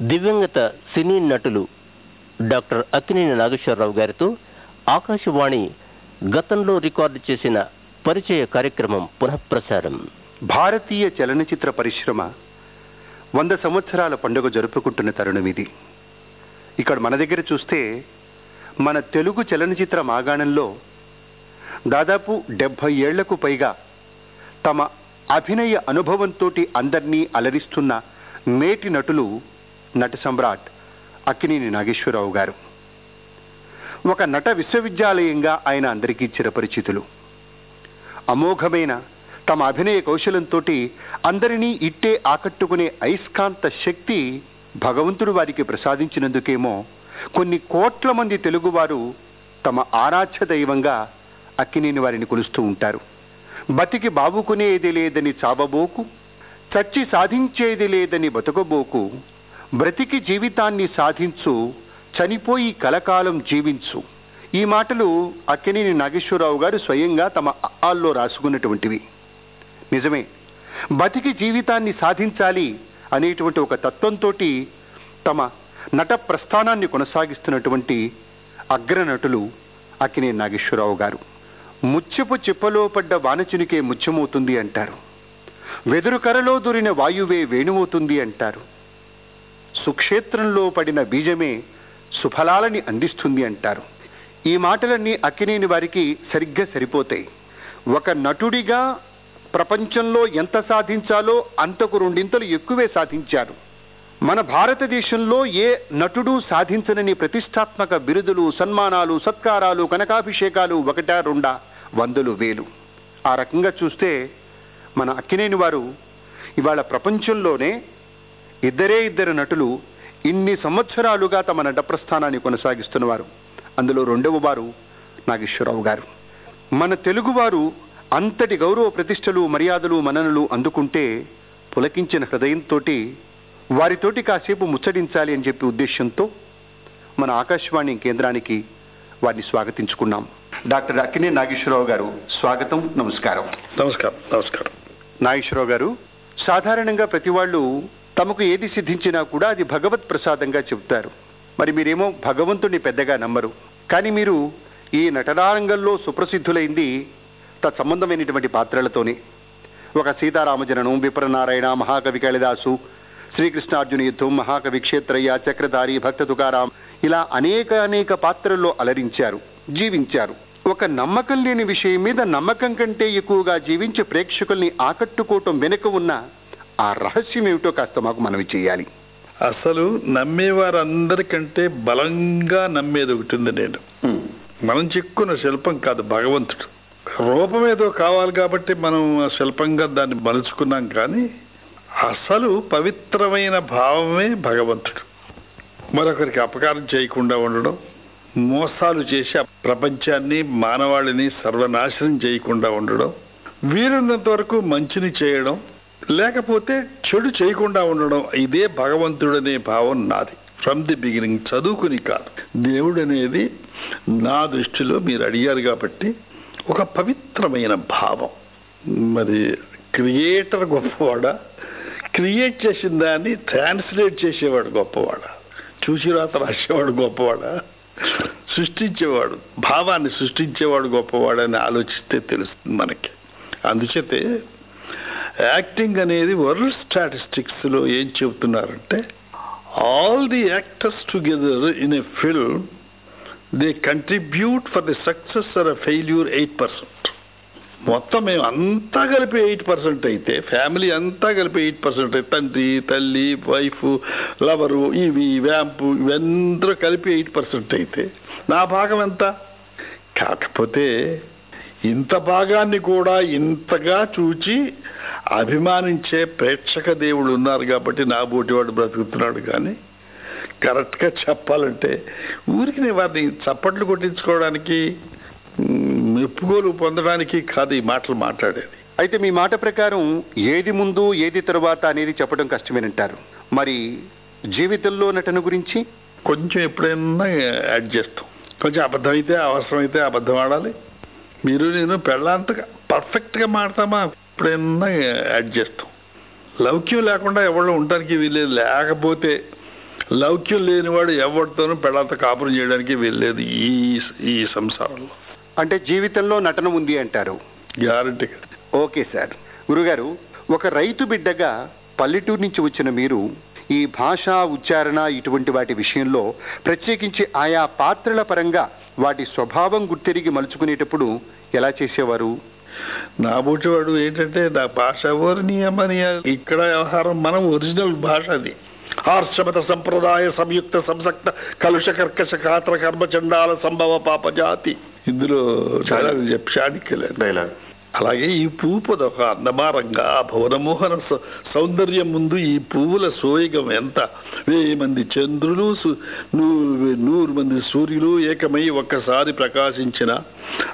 దివ్యంగత సినీ నటులు డాక్టర్ అక్కినేని నాగేశ్వరరావు గారితో ఆకాశవాణి గతంలో రికార్డు చేసిన పరిచయ కార్యక్రమం పునఃప్రసారం భారతీయ చలనచిత్ర పరిశ్రమ వంద సంవత్సరాల పండుగ జరుపుకుంటున్న తరుణం ఇది. ఇక్కడ మన దగ్గర చూస్తే మన తెలుగు చలనచిత్ర మాగాణంలో దాదాపు డెబ్భై ఏళ్ళకు పైగా తమ అభినయ అనుభవంతో అందరినీ అలరిస్తున్న నేటి నటులు నట సమ్రాట్ అక్కినేని నాగేశ్వరరావు గారు. ఒక నట విశ్వవిద్యాలయంగా ఆయన అందరికీ చిరపరిచితులు. అమోఘమైన తమ అభినయ కౌశలంతో అందరినీ ఇట్టే ఆకట్టుకునే అయస్కాంత శక్తి భగవంతుడు వారికి ప్రసాదించినందుకేమో కొన్ని కోట్ల మంది తెలుగువారు తమ ఆరాధ్య దైవంగా అక్కినేని వారిని కొలుస్తూ ఉంటారు. బతికి బావుకునేది లేదని చావబోకు చచ్చి సాధించేది లేదని బతుకబోకు బ్రతికి జీవితాన్ని సాధించు చనిపోయి కలకాలం జీవించు. ఈ మాటలు అక్కినేని నాగేశ్వరరావు గారు స్వయంగా తమ ఆల్లో రాసుకున్నటువంటివి. నిజమే బతికి జీవితాన్ని సాధించాలి అనేటువంటి ఒక తత్వంతో తమ నట ప్రస్థానాన్ని కొనసాగిస్తున్నటువంటి అగ్రనటులు అక్కినేని నాగేశ్వరరావు గారు. ముత్యపు చిప్పలో పడ్డ వానచునికే ముత్యమవుతుంది అంటారు. వెదురు కరలో దూరిన వాయువే వేణువవుతుంది అంటారు. సుక్షేత్రంలో పడిన బీజమే సుఫలాలని అందిస్తుంది అంటారు. ఈ మాటలన్నీ అక్కినేని వారికి సరిగ్గా సరిపోతాయి. ఒక నటుడిగా ప్రపంచంలో ఎంత సాధించాలో అంతకు రెండింతలు ఎక్కువే సాధించారు. మన భారతదేశంలో ఏ నటుడు సాధించనని ప్రతిష్టాత్మక బిరుదులు సన్మానాలు సత్కారాలు కనకాభిషేకాలు ఒకటా రెండా వందలు వేలు. ఆ రకంగా చూస్తే మన అక్కినేని వారు ఇవాళ ప్రపంచంలోనే ఇద్దరే ఇద్దరు నటులు ఇన్ని సంవత్సరాలుగా తమ నట ప్రస్థానాన్ని కొనసాగిస్తున్నవారు. అందులో రెండవ వారు నాగేశ్వరరావు గారు. మన తెలుగువారు అంతటి గౌరవ ప్రతిష్టలు మర్యాదలు మననలు అందుకుంటే పులకించిన హృదయంతో వారితోటి కాసేపు ముచ్చటించాలి అని చెప్పి ఉద్దేశంతో మన ఆకాశవాణి కేంద్రానికి వారిని స్వాగతించుకున్నాం. డాక్టర్ అక్కినే నాగేశ్వరరావు గారు స్వాగతం నమస్కారం. నమస్కారం నమస్కారం. నాగేశ్వరరావు గారు సాధారణంగా ప్రతి వాళ్ళు తమకు ఏది సిద్ధించినా కూడా అది భగవత్ ప్రసాదంగా చెబుతారు. మరి మీరేమో భగవంతుడిని పెద్దగా నమ్మరు. కానీ మీరు ఈ నటనారంగంలో సుప్రసిద్ధులైంది తత్సంబంధమైనటువంటి పాత్రలతోనే. ఒక సీతారామజననం విప్రనారాయణ మహాకవి కాళిదాసు శ్రీకృష్ణార్జున యుద్ధం మహాకవి క్షేత్రయ్య చక్రధారి భక్త తుకారాం ఇలా అనేక అనేక పాత్రల్లో అలరించారు జీవించారు. ఒక నమ్మకం లేని విషయం మీద నమ్మకం కంటే ఎక్కువగా జీవించి ప్రేక్షకుల్ని ఆకట్టుకోవటం వెనుక ఉన్న ఆ రహస్యం ఏమిటో కాస్త మాకు మనవి చేయాలి అసలు నమ్మేవారందరికంటే బలంగా నమ్మేది ఒకటి ఉంది నేను. మనం చెక్కున్న శిల్పం కాదు భగవంతుడు. రూపం ఏదో కావాలి కాబట్టి మనం ఆ శిల్పంగా దాన్ని మలుచుకున్నాం కానీ అసలు పవిత్రమైన భావమే భగవంతుడు. మరొకరికి అపకారం చేయకుండా ఉండడం మోసాలు చేసి ఆ ప్రపంచాన్ని మానవాళిని సర్వనాశనం చేయకుండా ఉండడం వీరున్నంత వరకు మంచిని చేయడం లేకపోతే చెడు చేయకుండా ఉండడం ఇదే భగవంతుడనే భావం నాది. ఫ్రమ్ ది బిగినింగ్ చదువుకుని కాదు. దేవుడు అనేది నా దృష్టిలో మీరు అడిగారు కాబట్టి ఒక పవిత్రమైన భావం. మరి క్రియేటర్ గొప్పవాడా? క్రియేట్ చేసిన దాన్ని ట్రాన్స్లేట్ చేసేవాడు గొప్పవాడా? చూసి రాత రాసేవాడు గొప్పవాడా? సృష్టించేవాడు భావాన్ని సృష్టించేవాడు గొప్పవాడని ఆలోచిస్తే తెలుస్తుంది మనకి. అందుచేతే యాక్టింగ్ అనేది వరల్డ్ స్టాటిస్టిక్స్లో ఏం చెబుతున్నారంటే all the actors together in a film they contribute for the success or failure eight percent మొత్తం మేము అంతా కలిపి ఎయిట్ పర్సెంట్ అయితే ఫ్యామిలీ అంతా కలిపి ఎయిట్ పర్సెంట్ తండ్రి తల్లి వైఫ్ లవరు ఇవి వ్యాంపు ఇవందరూ కలిపి ఎయిట్ పర్సెంట్ అయితే నా భాగం ఎంత? కాకపోతే ఇంత భాగాన్ని కూడా ఇంతగా చూచి అభిమానించే ప్రేక్షక దేవుడు ఉన్నారు కాబట్టి నా బోటివాడు బ్రతుకుతున్నాడు కానీ కరెక్ట్గా చెప్పాలంటే ఊరికి నేను వారిని చప్పట్లు కొట్టించుకోవడానికి మ్, మెప్పుకోలు పొందడానికి కాదు ఈ మాటలు మాట్లాడేది. అయితే మీ మాట ప్రకారం ఏది ముందు ఏది తరువాత అనేది చెప్పడం కష్టమేనంటారు. మరి జీవితంలో నటన గురించి? కొంచెం ఎప్పుడైనా యాడ్ చేస్తాం. కొంచెం అబద్ధం అయితే అవసరమైతే అబద్ధం ఆడాలి. మీరు నేను పెళ్ళంతగా పర్ఫెక్ట్గా మాడతామా? ఎప్పుడైనా యాడ్ చేస్తాం. లౌక్యం లేకుండా ఎవరు ఉండడానికి వీలేదు లేకపోతే లౌక్యం లేనివాడు ఎవరితోనూ పెళ్ళంత కాపురం చేయడానికి వెళ్ళలేదు ఈ ఈ సంసారంలో. అంటే జీవితంలో నటన ఉంది అంటారు. గ్యారంటీగా ఓకే సార్. గురుగారు ఒక రైతు బిడ్డగా పల్లెటూరు నుంచి వచ్చిన మీరు ఈ భాష ఉచ్చారణ ఇటువంటి వాటి విషయంలో ప్రత్యేకించి ఆయా పాత్రల పరంగా వాటి స్వభావం గుర్తెరిగి మలుచుకునేటప్పుడు ఎలా చేసేవారు? నా బూటివాడు ఏంటంటే నా భాష ఇక్కడ వ్యవహారం మనం ఒరిజినల్ భాష అది. ఆర్షమత సంప్రదాయ సంయుక్త సంసక్త కలుష కర్కశ కాత్ర కర్మ చండాల సంభవ పాప జాతి ఇందులో డైలాగ్ చెప్పి చాణిక్యలేదు డైలాగ్ అలాగే ఈ పువ్వు పొదొక అందమారంగా భువనమోహన సౌందర్యం ముందు ఈ పువ్వుల సోయగం ఎంత? వెయ్యి మంది చంద్రులు నూరు మంది సూర్యులు ఏకమై ఒక్కసారి ప్రకాశించిన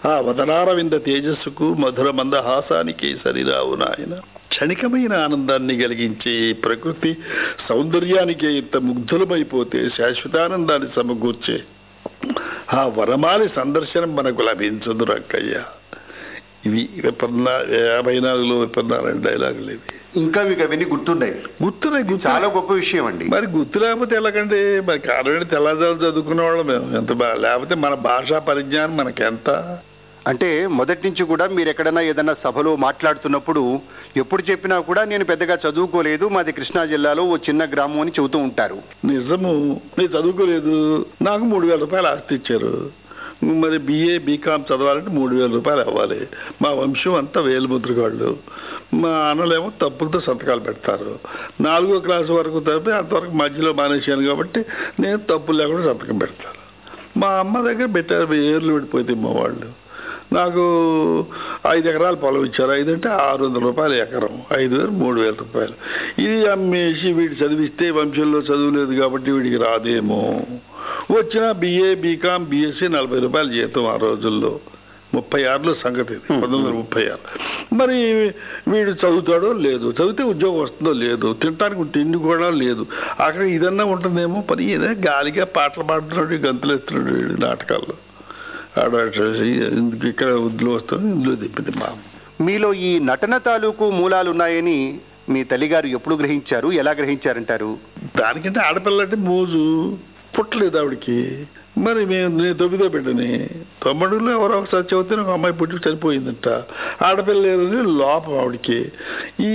ఆ వదనారవింద తేజస్సుకు మధుర మందహాసానికి సరిరావు నాయన. క్షణికమైన ఆనందాన్ని కలిగించే ఈ ప్రకృతి సౌందర్యానికి ఇంత ముగ్ధులమైపోతే శాశ్వతానందాన్ని సమకూర్చే ఆ వరమాలి సందర్శనం మనకు లభించదు రక్కయ్యా. ఇవి విపన్న యాభై నాలుగులో విపన్నారాయణ డైలాగులు ఇవి. ఇంకా మీకు అవన్నీ గుర్తున్నాయి. గుర్తున్నాయి గుర్తు చాలా గొప్ప విషయం అండి. మరి గుర్తు లేకపోతే ఎలాగంటే మరి కారణం తెల్లదారు చదువుకునే వాళ్ళం మేము. ఎంత బా- లేకపోతే మన భాషా పరిజ్ఞానం మనకెంత? అంటే మొదటి నుంచి కూడా మీరు ఎక్కడైనా ఏదైనా సభలో మాట్లాడుతున్నప్పుడు ఎప్పుడు చెప్పినా కూడా నేను పెద్దగా చదువుకోలేదు. మాది కృష్ణా జిల్లాలో ఓ చిన్న గ్రామం అని చెబుతూ ఉంటారు. నిజము. నేను చదువుకోలేదు. నాకు మూడు వేల రూపాయలు ఆస్తి ఇచ్చారు. మరి బిఏ బీకామ్ చదవాలంటే మూడు వేల రూపాయలు అవ్వాలి. మా వంశం అంతా వేలు ముద్రగాళ్ళు. మా అన్నలేమో తప్పులతో సంతకాలు పెడతారు. నాలుగో క్లాస్ వరకు తప్పి అంతవరకు మధ్యలో మానేశాను కాబట్టి నేను తప్పులు లేకుండా సంతకం పెడతాను. మా అమ్మ దగ్గర పెట్టారు ఏర్లు పెట్టిపోతే మా వాళ్ళు నాకు ఐదు ఎకరాల పొలం ఇచ్చారు. ఐదు అంటే ఆరు వందల రూపాయలు ఎకరం. ఐదు వేలు మూడు వేల రూపాయలు. ఇది అమ్మేసి వీడు చదివిస్తే వంశంలో చదువులేదు కాబట్టి వీడికి రాదేమో. వచ్చిన బిఏ బీకామ్ బీఎస్సీ నలభై రూపాయలు జీతం ఆ రోజుల్లో. ముప్పై ఆరులో సంగతి ఇది పంతొమ్మిది వందల ముప్పై ఆరు. మరి వీడు చదువుతాడో లేదు. చదివితే ఉద్యోగం వస్తుందో లేదు. తినడానికి తిండి కూడా లేదు. అక్కడ ఇదన్నా ఉంటుందేమో పని ఏదైనా గాలిగా పాటలు పాడుతున్నాడు గంతులు ఎత్తున్నాడు వీడు నాటకాల్లో. ఆడ ఇక్కడ వద్దులు వస్తాను ఇందులో తిప్పింది మా. మీలో ఈ నటన తాలూకు మూలాలు ఉన్నాయని మీ తల్లిగారు ఎప్పుడు గ్రహించారు ఎలా గ్రహించారంటారు? దానికంటే ఆడపిల్ల అంటే మోజు. పుట్టలేదు ఆవిడకి. మరి మేము నేను తొమ్మిదో బిడ్డని. తొమ్మిదిలో ఎవరో ఒకసారి చదివితే ఒక అమ్మాయి పుట్టి చనిపోయిందంట. ఆడపిల్ల లేదని లోపం ఆవిడకి. ఈ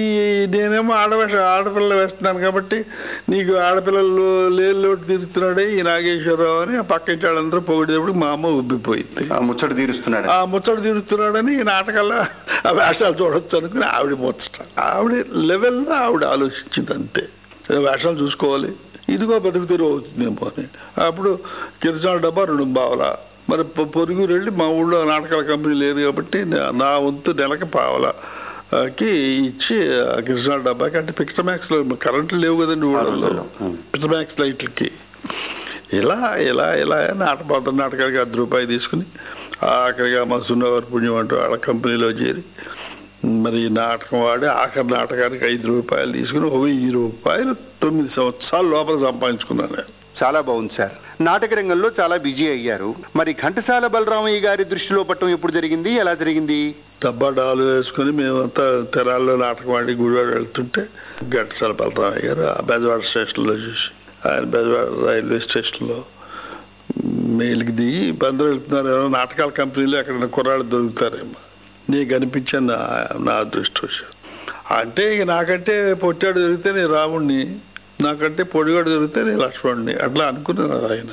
నేనేమో ఆడవేష ఆడపిల్ల వేస్తున్నాను కాబట్టి నీకు ఆడపిల్లలు లేలోటి తిరుగుతున్నాడే ఈ నాగేశ్వరరావు అని ఆ పక్క ఇంటి వాళ్ళందరూ మా అమ్మ ఉబ్బిపోయింది. ఆ ముచ్చట తీరుస్తున్నాడు? ఆ ముచ్చట తీరుతున్నాడని ఈ నాటకాల్లో ఆ వేషాలు చూడొచ్చు అనుకుని ఆవిడ ముచ్చట ఆవిడ లెవెల్లో ఆవిడ ఆలోచించింది అంతే వేషాలు చూసుకోవాలి. ఇదిగో బతుకు తెరువు అవుతుందేమో అని అప్పుడు కిరసాల డబ్బా రెండు బావలా. మరి పొరుగు వెళ్ళి మా ఊళ్ళో నాటకాల కంపెనీ లేదు కాబట్టి నా- వంతు నెలకి పావలా. ఆ, కి ఇచ్చి కిరసాల డబ్బాకి అంటే పిక్టమాక్స్లో కరెంట్లు లేవు కదండి. ఉం. పిక్టమాక్స్ లైట్లకి. ఇలా ఇలా ఇలా నాటపాత్ర నాటకాలకి అర్ధ రూపాయి తీసుకుని ఆఖరిగా మా సున్నవారి పుణ్యం అంటూ వాళ్ళ కంపెనీలో చేరి మరి నాటకం వాడి ఆఖరి నాటకానికి ఐదు రూపాయలు తీసుకుని ఒక వెయ్యి రూపాయలు తొమ్మిది సంవత్సరాల లోపల సంపాదించుకున్నాను నేను. చాలా బాగుంది సార్. నాటక రంగంలో చాలా బిజీ అయ్యారు. మరి ఘంటసాల బలరామయ్య గారి దృష్టిలో పట్టం ఎప్పుడు జరిగింది? ఎలా జరిగింది? డబ్బా డాలు వేసుకుని మేమంతా తెరాల్లో నాటకం ఆడి గుడివాడ వెళ్తుంటే ఘంటసాల బలరామయ్య గారు ఆ బెజవాడ స్టేషన్లో చూసి ఆయన బెజవాడ రైల్వే స్టేషన్లో మేలుకి దిగి బందరు వెళ్తున్నారు నాటకాల కంపెనీలో ఎక్కడ కుర్రాళ్ళు దొరుకుతారేమో. నీకు అనిపించాను నా నా అదృష్టం అంటే ఇక నాకంటే పొట్టాడు దొరికితే నేను రాముడిని నాకంటే పొడిగాడు దొరికితే నేను లక్ష్మణుడిని అట్లా అనుకున్నాను ఆయన.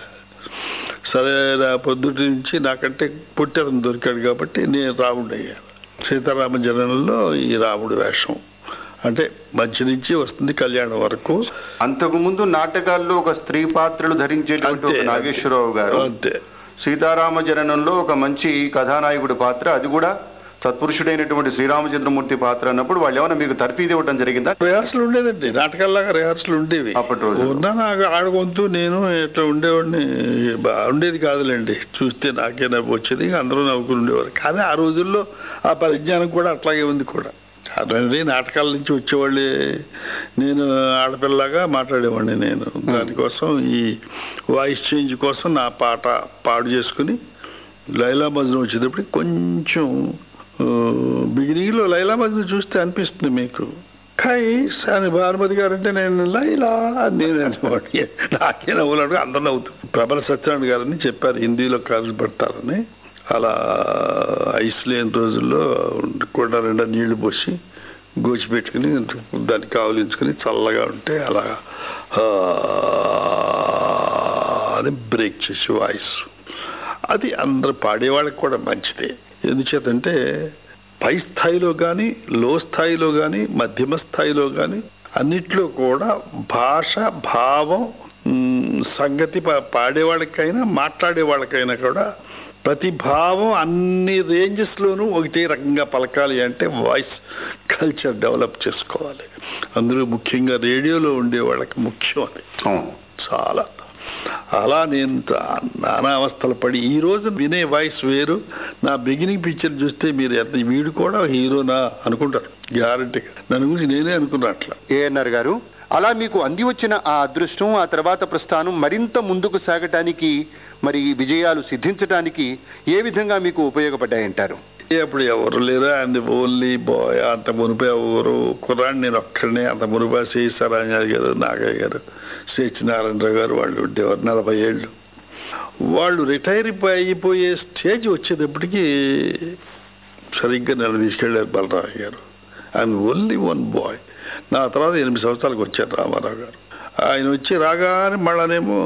సరే నా పొద్దుటి నుంచి నాకంటే పుట్టారని దొరికాడు కాబట్టి నేను రాముడు అయ్యాను సీతారామ జనంలో ఈ రాముడి వేషం. అంటే మంచి నుంచి వస్తుంది కళ్యాణం వరకు. అంతకు ముందు నాటకాల్లో ఒక స్త్రీ పాత్రలు ధరించేటువంటి నాగేశ్వరరావు గారు. అంతే. సీతారామ జననంలో ఒక మంచి కథానాయకుడి పాత్ర అది కూడా సత్పురుషుడైనటువంటి శ్రీరామచంద్రమూర్తి పాత్ర అన్నప్పుడు వాళ్ళు ఏమైనా మీకు తర్ఫీదు ఇవ్వడం జరిగిందా? రిహార్సల్ ఉండేదండి. నాటకాల్లాగా రిహార్సల్ ఉండేవి. అప్పటి నాకు ఆడగొంతు నేను ఇట్లా ఉండేవాడిని ఉండేది కాదులేండి. చూస్తే నాకే నవ్వు వచ్చేది అందరూ నవ్వుకుని ఉండేవారు. కానీ ఆ రోజుల్లో ఆ పరిజ్ఞానం కూడా అట్లాగే ఉంది కూడా. అదండి నాటకాల నుంచి వచ్చేవాళ్ళే నేను ఆడపిల్లలాగా మాట్లాడేవాడిని నేను. దానికోసం ఈ వాయిస్ చేంజ్ కోసం నా పాట పాడు చేసుకుని లైలా మజ్ను వచ్చేటప్పుడు కొంచెం బిగినింగ్లో లైలా చూస్తే అనిపిస్తుంది మీకు. కైస్ అని భానుమతి గారు అంటే నేను లైలా నేను అనేవాడిని నాకే నవ్వులాడు అందరు నవ్వుతుంది ప్రబల సత్యనారాయణ గారని చెప్పారు హిందీలో కాల్స్ పెడతారని. అలా ఐస్ లేని రోజుల్లో కొండ నిండా నీళ్ళు పోసి గోచిపెట్టుకుని దాన్ని కావలించుకుని చల్లగా ఉంటే అలా అని బ్రేక్ చేసి వాయిస్. అది అందరు పాడేవాళ్ళకి కూడా మంచిదే. ఎందుచేతంటే పై స్థాయిలో కానీ లో స్థాయిలో కానీ మధ్యమ స్థాయిలో కానీ అన్నిట్లో కూడా భాష భావం సంగతి పాడేవాళ్ళకైనా మాట్లాడే వాళ్ళకైనా కూడా ప్రతి భావం అన్ని రేంజెస్లోనూ ఒకటే రకంగా పలకాలి అంటే వాయిస్ కల్చర్ డెవలప్ చేసుకోవాలి. అందులో ముఖ్యంగా రేడియోలో ఉండే వాళ్ళకి ముఖ్యం అది. చాలా. అలా నేను నానా అవస్థలు పడి ఈ రోజు వినే వాయిస్ వేరు. నా బిగినింగ్ పిక్చర్ చూస్తే మీరు ఎంత వీడు కూడా హీరోనా అనుకుంటారు. గ్యారంటీగా దాని గురించి నేనే అనుకున్నా అట్లా. ఏఎన్ఆర్ గారు అలా మీకు అంది వచ్చిన ఆ అదృష్టం ఆ తర్వాత ప్రస్థానం మరింత ముందుకు సాగటానికి మరి విజయాలు సిద్ధించడానికి ఏ విధంగా మీకు ఉపయోగపడ్డాయంటారు? అప్పుడు ఎవరు లేరు? And only boy. అంత మునిపే ఎవరు? కుర్రాన్ని నేను ఒక్కడినే అంత మునిపా శ్రీసరాంజారి గారు నాగయ్య గారు. సత్యనారాయణరావు గారు వాళ్ళు ఉండేవారు నలభై ఏళ్ళు. వాళ్ళు రిటైర్ అయిపోయే స్టేజ్ వచ్చేటప్పటికి సరిగ్గా నెల తీసుకెళ్ళారు బలరామయ్య గారు. I'm only one boy. నా తర్వాత ఎనిమిది సంవత్సరాలకు వచ్చారు రామారావు గారు. ఆయన వచ్చి రాగానే మళ్ళానేమో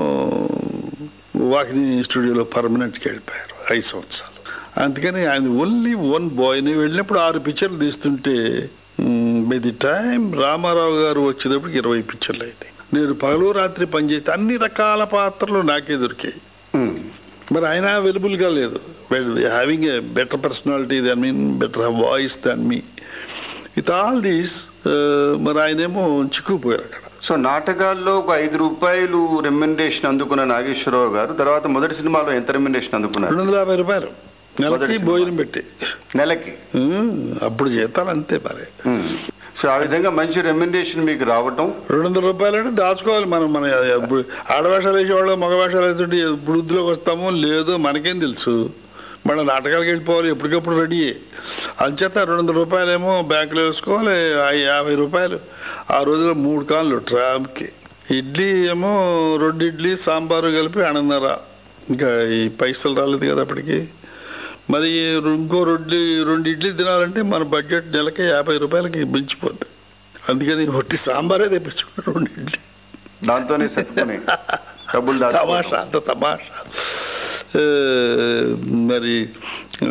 వాకిని స్టూడియోలో పర్మనెంట్కి వెళ్ళిపోయారు ఐదు సంవత్సరాలు. అందుకని ఆయన ఓన్లీ వన్ బాయ్ని వెళ్ళినప్పుడు ఆరు పిక్చర్లు తీస్తుంటే బై ది టైం రామారావు గారు వచ్చేటప్పటికి ఇరవై పిక్చర్లు అయింది నేను పగలు రాత్రి పనిచేస్తే అన్ని రకాల పాత్రలు నాకే దొరికాయి. మరి ఆయన అవైలబుల్గా లేదు. Having a better personality than mean better voice than me with all these మరి ఆయనేమో చిక్కుపోయారు అక్కడ. సో నాటకాల్లో ఒక ఐదు రూపాయలు రెమ్యునరేషన్ అందుకున్న నాగేశ్వరరావు గారు తర్వాత మొదటి సినిమాలో ఎంత రెమ్యునరేషన్ అందుకున్నారు? రెండు వందల యాభై రూపాయలు. నెలకి భోజనం పెట్టి. నెలకి? అప్పుడు జీతాలు అంతే మరి. సో ఆ విధంగా మంచి రెమ్యునరేషన్ మీకు రావటం. రెండు వందల రూపాయలు అంటే దాచుకోవాలి మనం మన ఆడవేషాలు వేసేవాళ్ళు మగవేషాలు వేస్తుంటే వృద్ధిలోకి వస్తామో లేదో మనకేం తెలుసు. మళ్ళీ నాటకాలకు వెళ్ళిపోవాలి ఎప్పటికప్పుడు రెడీ. అంచేత రెండు వందల రూపాయలేమో బ్యాంకులో వేసుకోవాలి యాభై రూపాయలు. ఆ రోజులో మూడు కాళ్ళు ట్రామ్కి. ఇడ్లీ ఏమో రెండు ఇడ్లీ సాంబారు కలిపి అన్నర ఇంకా ఈ పైసలు రాలేదు కదా అప్పటికి. మరి ఇంకో రెండు రెండు ఇడ్లీ తినాలంటే మన బడ్జెట్ నెలకి యాభై రూపాయలకి మించిపోద్ది. అందుకని ఒట్టి సాంబారే తెప్పించుకున్నాను రెండు ఇడ్లీ. దాంతోనే డబ్బులు దాచుకోవడం. తమాషా అంత తమాషా. మరి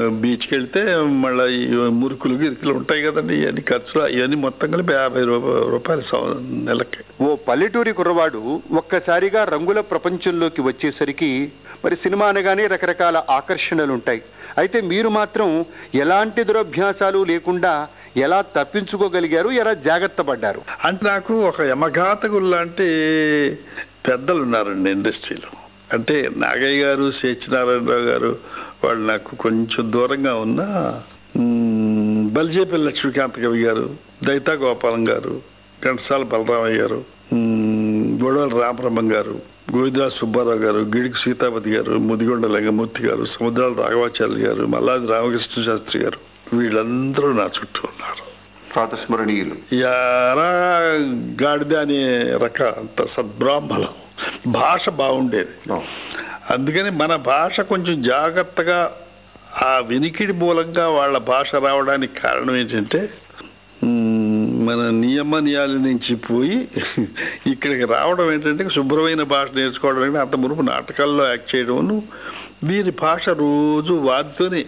బీచ్కి వెళ్తే మళ్ళీ ఈ మురుకులు గిరుకులు ఉంటాయి కదండి. ఇవన్నీ ఖర్చులు ఇవన్నీ మొత్తం కలిపి యాభై రూప- రూపాయలు నెలకి. ఓ పల్లెటూరి కుర్రవాడు ఒక్కసారిగా రంగుల ప్రపంచంలోకి వచ్చేసరికి మరి సినిమా అనగానే రకరకాల ఆకర్షణలు ఉంటాయి. అయితే మీరు మాత్రం ఎలాంటి దురభ్యాసాలు లేకుండా ఎలా తప్పించుకోగలిగారు ఎలా జాగ్రత్త పడ్డారు? అంటే నాకు ఒక యమఘాతకులు లాంటి పెద్దలు ఉన్నారండి ఇండస్ట్రీలో. అంటే నాగయ్య గారు సత్యనారాయణరావు గారు వాళ్ళు నాకు కొంచెం దూరంగా ఉన్న మ్, బలిజేపల్లి లక్ష్మీకాంత్ కవి గారు దైతా గోపాలం గారు ఘంటసాల బలరామయ్య గారు గొడవల రామరమ్మ గారు గోవిందరాజు సుబ్బారావు గారు గిడికి సీతాపతి గారు ముదిగొండ లింగమూర్తి గారు సముద్రాల రాఘవాచార్య గారు మల్లాది రామకృష్ణ శాస్త్రి గారు వీళ్ళందరూ నా చుట్టూ ఉన్నారు. ప్రాతస్మరణీయులు యారా గాడిద అనే రక అంత సద్బ్రాహ్మణం భాష బాగుండేది. అందుకని మన భాష కొంచెం జాగ్రత్తగా ఆ వినికిడి మూలంగా వాళ్ళ భాష రావడానికి కారణం ఏంటంటే మ్, మన నియమ నియాల నుంచి పోయి ఇక్కడికి రావడం ఏంటంటే శుభ్రమైన భాష నేర్చుకోవడం అంటే అంత మునుపు నాటకాల్లో యాక్ట్ చేయడం వీరి భాష రోజు వారితోనే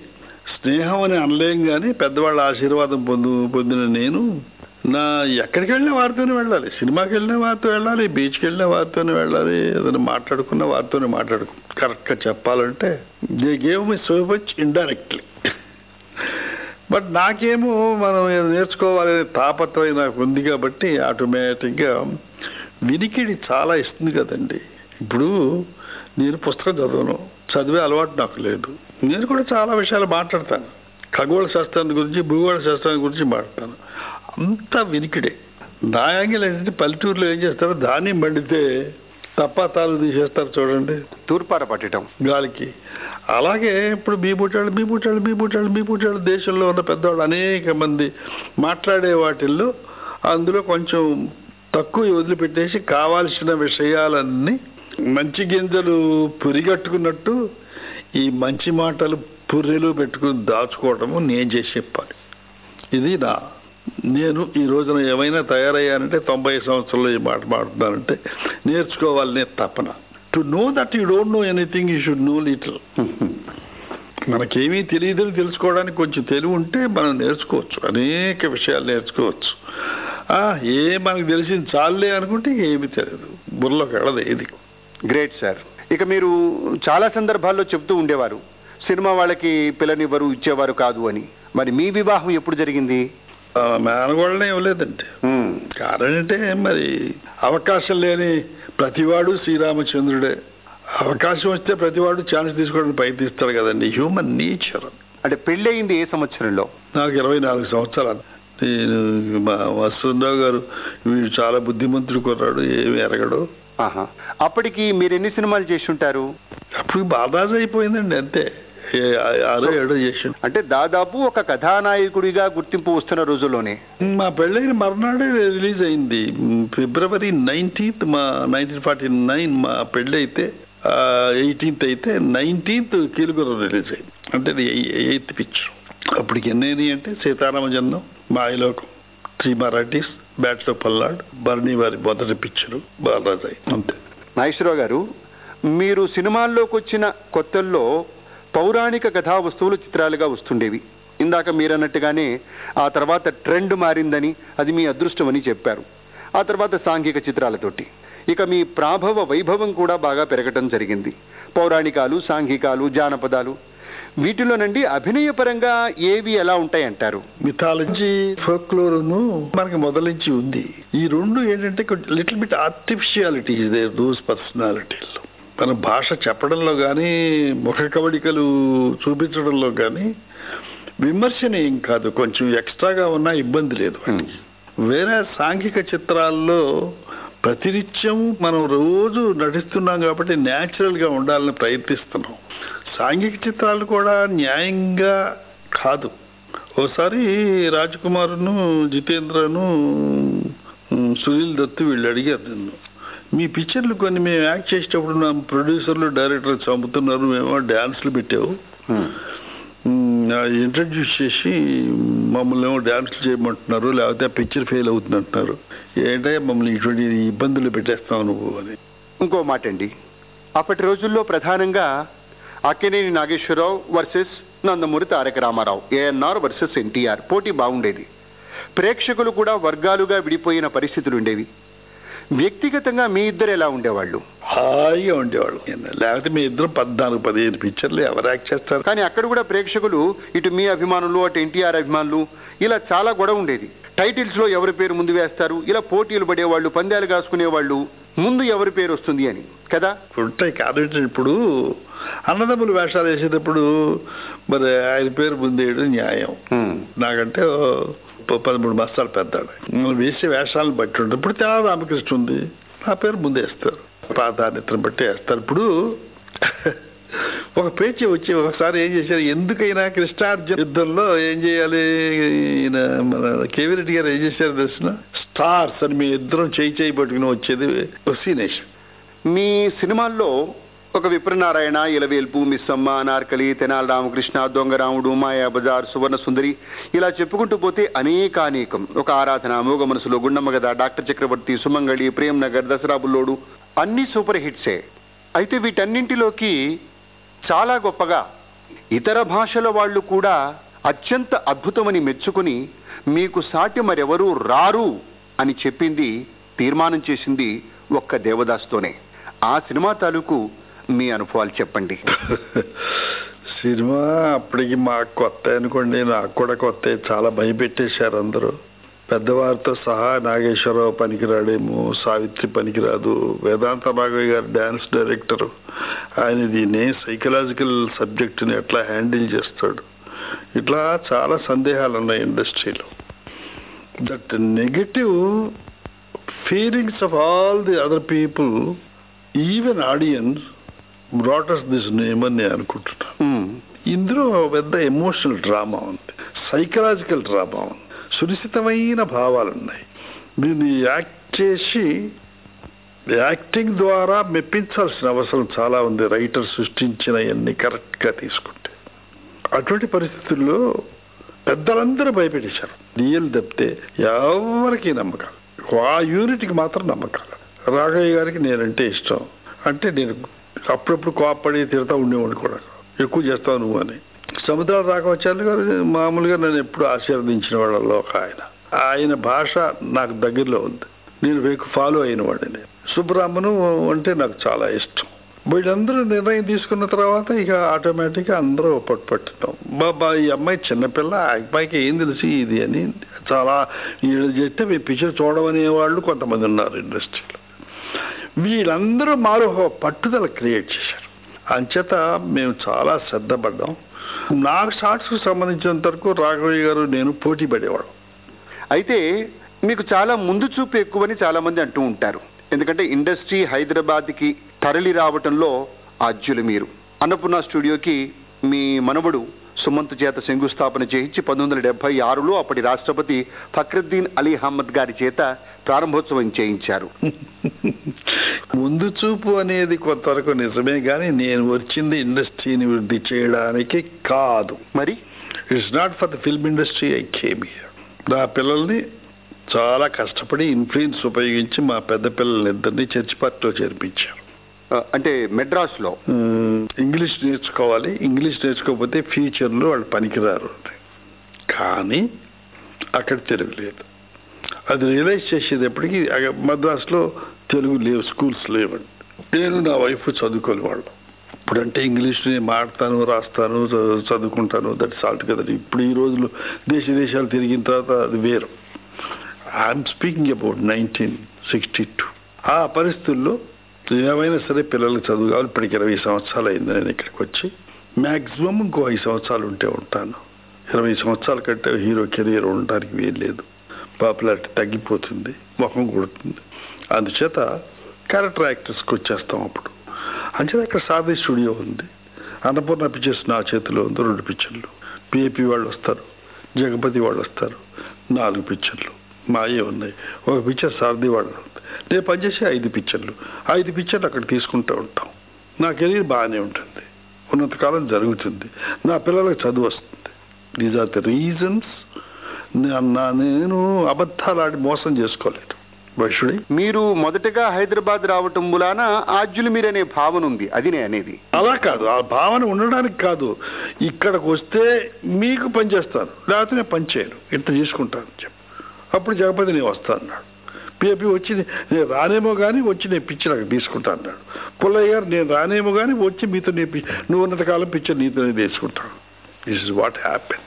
స్నేహం అని అనలేం కానీ పెద్దవాళ్ళ ఆశీర్వాదం పొందు పొందిన నేను నా ఎక్కడికి వెళ్ళినా వారితోనే వెళ్ళాలి. సినిమాకి వెళ్ళినా వారితో వెళ్ళాలి బీచ్కి వెళ్ళినా వారితోనే వెళ్ళాలి ఏదైనా మాట్లాడుకున్నా వారితోనే మాట్లాడుకు కరెక్ట్గా చెప్పాలంటే they gave me so much indirectly but నాకేమో మనం నేర్చుకోవాలనే తాపత్రయం నాకు ఉంది కాబట్టి ఆటోమేటిక్గా వినికిడి చాలా ఇస్తుంది కదండి. ఇప్పుడు నేను పుస్తకం చదవను. చదివే అలవాటు నాకు లేదు. నేను కూడా చాలా విషయాలు మాట్లాడతాను. ఖగోళ శాస్త్రాన్ని గురించి భూగోళ శాస్త్రాన్ని గురించి మాట్లాడతాను. అంతా వినికిడే. నా యాంగిల్ ఏంటంటే పల్లెటూరులో ఏం చేస్తారు ధాన్యం పండితే తప్పాతాలు తీసేస్తారు చూడండి. తూర్పార పట్టడం. గాలికి. అలాగే ఇప్పుడు మీ బుట్టాళ్ళు మీ బుట్టాళ్ళు మీ బుట్టాళ్ళు మీ బుట్టాళ్ళు దేశంలో ఉన్న పెద్దవాళ్ళు అనేక మంది మాట్లాడే వాటిల్లో అందులో కొంచెం తక్కువ వదిలిపెట్టేసి కావాల్సిన విషయాలన్నీ మంచి గింజలు పురిగట్టుకున్నట్టు ఈ మంచి మాటలు పుర్రెలు పెట్టుకుని దాచుకోవటము నేను చేసి చెప్పాలి. ఇది నా నేను ఈ రోజున ఏమైనా తయారయ్యానంటే తొంభై సంవత్సరంలో ఈ మాట మాట్లాడుతున్నానంటే నేర్చుకోవాలనే తపన. To know that you don't know anything you should know little మనకేమీ తెలియదని తెలుసుకోవడానికి కొంచెం తెలివి ఉంటే మనం నేర్చుకోవచ్చు. అనేక విషయాలు నేర్చుకోవచ్చు. ఏ మనకు తెలిసింది చాలే అనుకుంటే ఏమీ తెలియదు. బుర్రలోకి వెళ్ళదు ఏది. గ్రేట్ సార్ ఇక మీరు చాలా సందర్భాల్లో చెప్తూ ఉండేవారు. సినిమా వాళ్ళకి పిల్లనివ్వరు ఇచ్చేవారు కాదు అని. మరి మీ వివాహం ఎప్పుడు జరిగింది? మేనగోళ్ళనే ఇవ్వలేదండి. కారణం అంటే మరి అవకాశం లేని ప్రతివాడు శ్రీరామచంద్రుడే. అవకాశం వస్తే ప్రతివాడు ఛాన్స్ తీసుకోవడానికి ప్రయత్నిస్తాడు కదండి. హ్యూమన్ నేచర్ అంటే పెళ్ళయింది ఏ సంవత్సరంలో? నాకు ఇరవై నాలుగు సంవత్సరాలు. నేను మా వసుంధరావు గారు వీడు చాలా బుద్ధిమంతుడు కుర్రాడు ఏమి ఎరగడు అప్పటికి మీరు ఎన్ని సినిమాలు చేసి ఉంటారు అప్పుడు బాధాజ్ అయిపోయిందండి అంతే. అంటే దాదాపు ఒక కథానాయకుడిగా గుర్తింపు వస్తున్న రోజుల్లోనే. మా పెళ్ళైన మర్నాడే రిలీజ్ అయింది. ఫిబ్రవరి నైన్టీన్త్ మా నైన్టీన్ ఫార్టీ నైన్ మా పెళ్ళి అయితే ఎయిటీన్త్ అయితే నైన్టీన్త్ కీలుగురం రిలీజ్ అయింది. అంటే ఎయిత్ పిక్చర్. అప్పటికి ఎన్ని అయినాయి అంటే సీతారామ జన్మం మాయలోకం. త్రీ మరాఠీస్ బ్యాట్స్ పల్లాడ్ బర్నీ వారి మొదటి పిక్చరు బాలరాజాయ్ అంతే. నాగేశ్వరరావు గారు మీరు సినిమాల్లోకి వచ్చిన కొత్తల్లో పౌరాణిక కథా వస్తువులు చిత్రాలుగా వస్తుండేవి. ఇందాక మీరన్నట్టుగానే ఆ తర్వాత ట్రెండ్ మారిందని అది మీ అదృష్టం అని చెప్పారు. ఆ తర్వాత సాంఘిక చిత్రాలతోటి. ఇక మీ ప్రాభవ వైభవం కూడా బాగా పెరగటం జరిగింది. పౌరాణికాలు సాంఘికాలు జానపదాలు వీటిలోనండి అభినయపరంగా ఏవి ఎలా ఉంటాయంటారు? మిథాలజీ ఫోక్లోరును మనకి మొదలించి ఉంది. ఈ రెండు ఏంటంటే little bit artificiality they those పర్సనాలిటీలో. మన భాష చెప్పడంలో కానీ ముఖ కవళికలు చూపించడంలో కానీ విమర్శన ఏం కాదు. కొంచెం ఎక్స్ట్రాగా ఉన్నా ఇబ్బంది లేదు వేరే సాంఘిక చిత్రాల్లో ప్రతినిత్యం మనం రోజు నటిస్తున్నాం కాబట్టి న్యాచురల్గా ఉండాలని ప్రయత్నిస్తున్నాం. సాంఘిక చిత్రాలు కూడా న్యాయంగా కాదు. ఓసారి రాజ్కుమార్ను జితేంద్రను సునీల్ దత్తు వీళ్ళు అడిగారు నిన్ను. మీ పిక్చర్లు కొన్ని మేము యాక్ట్ చేసేటప్పుడు నా ప్రొడ్యూసర్లు డైరెక్టర్ చంపుతున్నారు మేము డ్యాన్స్లు పెట్టావు. ఇంట్రడ్యూస్ చేసి మమ్మల్ని ఏమో డ్యాన్స్లు చేయమంటున్నారు లేకపోతే పిక్చర్ ఫెయిల్ అవుతుంది అంటున్నారు ఏంటంటే మమ్మల్ని ఇటువంటి ఇబ్బందులు పెట్టేస్తావు నువ్వు అని. ఇంకో మాట అండి అప్పటి రోజుల్లో ప్రధానంగా అక్కినేని నాగేశ్వరరావు వర్సెస్ నందమూరి తారక రామారావు ఏఎన్ఆర్ వర్సెస్ ఎన్టీఆర్ పోటీ బాగుండేది. ప్రేక్షకులు కూడా వర్గాలుగా విడిపోయిన పరిస్థితులు ఉండేవి. వ్యక్తిగతంగా మీ ఇద్దరు ఎలా ఉండేవాళ్ళు? హాయిగా ఉండేవాళ్ళు. లేకపోతే మీ ఇద్దరు పద్నాలుగు పదిహేను పిక్చర్లు ఎవరు యాక్ట్ చేస్తారు? కానీ అక్కడ కూడా ప్రేక్షకులు ఇటు మీ అభిమానులు అటు ఎన్టీఆర్ అభిమానులు ఇలా చాలా గొడవ ఉండేది. టైటిల్స్లో ఎవరి పేరు ముందు వేస్తారు? ఇలా పోటీలు పడేవాళ్ళు పందాలు కాసుకునేవాళ్ళు ముందు ఎవరి పేరు వస్తుంది అని కదా? ఉంటాయి కాబట్టి ఇప్పుడు అన్నదమ్ములు వేషాలు వేసేటప్పుడు మరి ఆయన పేరు ముందేయడం న్యాయం. నాకంటే పదమూడు బస్తాలు పెద్దాడు వేసే వేషాలను బట్టి ఉంటుంది. ఇప్పుడు తెల రామకృష్ణ ఉంది. నా పేరు ముందే వేస్తారు. ప్రాధాన్యతను బట్టి వేస్తారు. ఇప్పుడు ఒక పేచీ వచ్చి ఒకసారి ఏం చేశారు? ఎందుకైనా కృష్ణార్జున యుద్ధంలో ఏం చేయాలి? ఈయన మన కేవీ రెడ్డి గారు ఏం చేశారు తెలిసిన? స్టార్స్ అని మీ ఇద్దరం చేయి చేయి పట్టుకుని వచ్చేది సీనేష్ మీ సినిమాల్లో ఒక విప్రనారాయణ ఇలవేల్పు మిస్సమ్మ అనార్కలి తెనాలి రామకృష్ణ దొంగరాముడు మాయా బజార్ సువర్ణ సుందరి ఇలా చెప్పుకుంటూ పోతే అనేకానేకం. ఒక ఆరాధన మోగ మనసులో గుండమ్మ గద డాక్టర్ చక్రవర్తి సుమంగళి ప్రేమ్ నగర్ దసరా బుల్లోడు అన్ని సూపర్ హిట్సే. అయితే వీటన్నింటిలోకి చాలా గొప్పగా. ఇతర భాషల వాళ్ళు కూడా అత్యంత అద్భుతమని మెచ్చుకుని మీకు సాటి మరెవరూ రారు అని చెప్పింది తీర్మానం చేసింది ఒక్క దేవదాస్తోనే. ఆ సినిమా తాలూకు మీ అనుభవాలు చెప్పండి. సినిమా అప్పటికి మాకు కొత్త అనుకోండి నాకు కూడా కొత్త చాలా భయపెట్టేశారు అందరూ. పెద్దవారితో సహా నాగేశ్వరరావు పనికిరాడేమో సావిత్రి పనికిరాదు. వేదాంత రాఘవయ్య గారు డ్యాన్స్ డైరెక్టర్. ఆయన దీన్ని సైకలాజికల్ సబ్జెక్టుని ఎట్లా హ్యాండిల్ చేస్తాడు. ఇట్లా చాలా సందేహాలు ఉన్నాయి ఇండస్ట్రీలో. That negative feelings of all the other people even audience Brutus this name అని నేను అనుకుంటున్నాను. మ్మ్. ఇందులో పెద్ద ఎమోషనల్ డ్రామా ఉంది. సైకలాజికల్ డ్రామా ఉంది. సునిశ్చితమైన భావాలు ఉన్నాయి దీన్ని యాక్ట్ చేసి యాక్టింగ్ ద్వారా మెప్పించాల్సిన అవసరం చాలా ఉంది. రైటర్ సృష్టించినవన్నీ కరెక్ట్గా తీసుకుంటే. అటువంటి పరిస్థితుల్లో పెద్దలందరూ భయపెట్టేశారు. నీళ్ళు తప్పితే ఎవరికి నమ్మకాలు. ఆ యూనిట్కి మాత్రం నమ్మకాలు. రాఘయ్య గారికి నేనంటే ఇష్టం. అంటే నేను అప్పుడప్పుడు కోపడి తిడతా ఉండేవాడు కూడా. ఎక్కువ చేస్తావు నువ్వు అని. సముద్ర రాఘవాచార్యులు గారు మామూలుగా నన్ను ఎప్పుడు ఆశీర్వదించిన వాళ్ళలో ఒక ఆయన. ఆయన భాష నాకు దగ్గరలో ఉంది. నేను మీకు ఫాలో అయిన వాడిని. సుబ్బరామను అంటే నాకు చాలా ఇష్టం. వీళ్ళందరూ నిర్ణయం తీసుకున్న తర్వాత ఇక ఆటోమేటిక్గా అందరూ పట్టు పట్టుతాం బాబా ఈ అమ్మాయి చిన్నపిల్ల ఆ అబ్బాయికి ఏం తెలిసి ఇది అని చాలా వీళ్ళు చెప్తే మీ పిక్చర్ చూడమనే వాళ్ళు కొంతమంది ఉన్నారు ఇండస్ట్రీలో. వీళ్ళందరూ మారు పట్టుదల క్రియేట్ చేశారు. అంచేత మేము చాలా శ్రద్ధ నాకు షార్ట్స్కి సంబంధించినంత వరకు రాఘవయ్య గారు నేను పోటీ పడేవాడు. అయితే మీకు చాలా ముందు చూపు ఎక్కువని చాలామంది అంటూ ఉంటారు. ఎందుకంటే ఇండస్ట్రీ హైదరాబాద్కి తరలి రావటంలో ఆద్యులు మీరు. అన్నపూర్ణ స్టూడియోకి మీ మనవడు సుమంత్ చేత శంకుస్థాపన చేయించి పంతొమ్మిది వందల డెబ్బై ఆరులో అప్పటి రాష్ట్రపతి ఫక్రుద్దీన్ అలీ అహ్మద్ గారి చేత ప్రారంభోత్సవం చేయించారు. ముందు చూపు అనేది కొంతవరకు నిజమే కానీ నేను వచ్చింది ఇండస్ట్రీని వృద్ధి చేయడానికి కాదు. మరి? It's not for the film industry I came నా పిల్లల్ని చాలా కష్టపడి ఇన్ఫ్లుయెన్స్ ఉపయోగించి మా పెద్ద పిల్లల్ని ఇద్దరిని చర్చి పార్టీలో చేర్పించారు. అంటే మెడ్రాస్లో. ఇంగ్లీష్ నేర్చుకోవాలి ఇంగ్లీష్ నేర్చుకోకపోతే ఫ్యూచర్లో వాళ్ళు పనికిరారు. కానీ అక్కడ తెలుగు లేదు. అది రియలైజ్ చేసేటప్పటికి మద్రాసులో తెలుగు లేవు స్కూల్స్ లేవండి నేను నా వైఫ్ చదువుకోని వాళ్ళు. ఇప్పుడంటే ఇంగ్లీష్ని మాడతాను రాస్తాను చదువుకుంటాను దట్ సాల్ట్ కదా ఇప్పుడు ఈ రోజులు దేశ దేశాలు తిరిగిన తర్వాత అది వేరు. I'm speaking about nineteen sixty two. ఆ పరిస్థితుల్లో ఏమైనా సరే పిల్లలకు చదువు కావాలి ఇప్పటికి ఇరవై సంవత్సరాలు అయింది నేను ఇక్కడికి వచ్చి మ్యాక్సిమం ఇంకో ఐదు సంవత్సరాలు ఉంటే ఉంటాను. ఇరవై సంవత్సరాల కంటే హీరో కెరీర్ ఉండడానికి వీల్లేదు. పాపులారిటీ తగ్గిపోతుంది ముఖం కొడుతుంది. అందుచేత క్యారెక్టర్ యాక్టర్స్కి వచ్చేస్తాం అప్పుడు. అంచేత అక్కడ సాధి స్టూడియో ఉంది. అన్నపూర్ణ పిక్చర్స్ నా చేతిలో ఉంది రెండు పిక్చర్లు. పిఏపి వాళ్ళు వస్తారు జగపతి వాళ్ళు వస్తారు నాలుగు పిక్చర్లు. మాయే ఉన్నాయి. ఒక పిక్చర్ సారథి వాళ్ళు నేను పనిచేసే ఐదు పిక్చర్లు ఐదు పిక్చర్లు అక్కడ తీసుకుంటూ ఉంటాం. నా కెరీర్ బాగానే ఉంటుంది. ఉన్నంతకాలం జరుగుతుంది. నా పిల్లలకు చదువు వస్తుంది. దీస్ ఆర్ ద రీజన్స్ నేను అబద్ధాలు ఆడి మోసం చేసుకోలేదు. వైషుడి మీరు మొదటగా హైదరాబాద్ రావటం మూలాన ఆద్యులు మీరనే భావన ఉంది. అది నే అనేది. అలా కాదు. ఆ భావన ఉండడానికి కాదు. ఇక్కడికి వస్తే మీకు పని చేస్తాను. లేకపోతే నేను పని చేయను. ఇంత చేసుకుంటాను అని చెప్పి. అప్పుడు జగపతి నేను వస్తాను అన్నాడు. పిఏపి వచ్చి నేను రానేమో కానీ వచ్చి నేను పిచ్చి నాకు తీసుకుంటా అన్నాడు. పుల్లయ్య గారు నేను రానేమో కానీ వచ్చి మీతో నేను నువ్వు ఉన్నంతకాలం పిక్చర్ నీతోనే తీసుకుంటాను దిస్ ఇస్ వాట్ హ్యాపెన్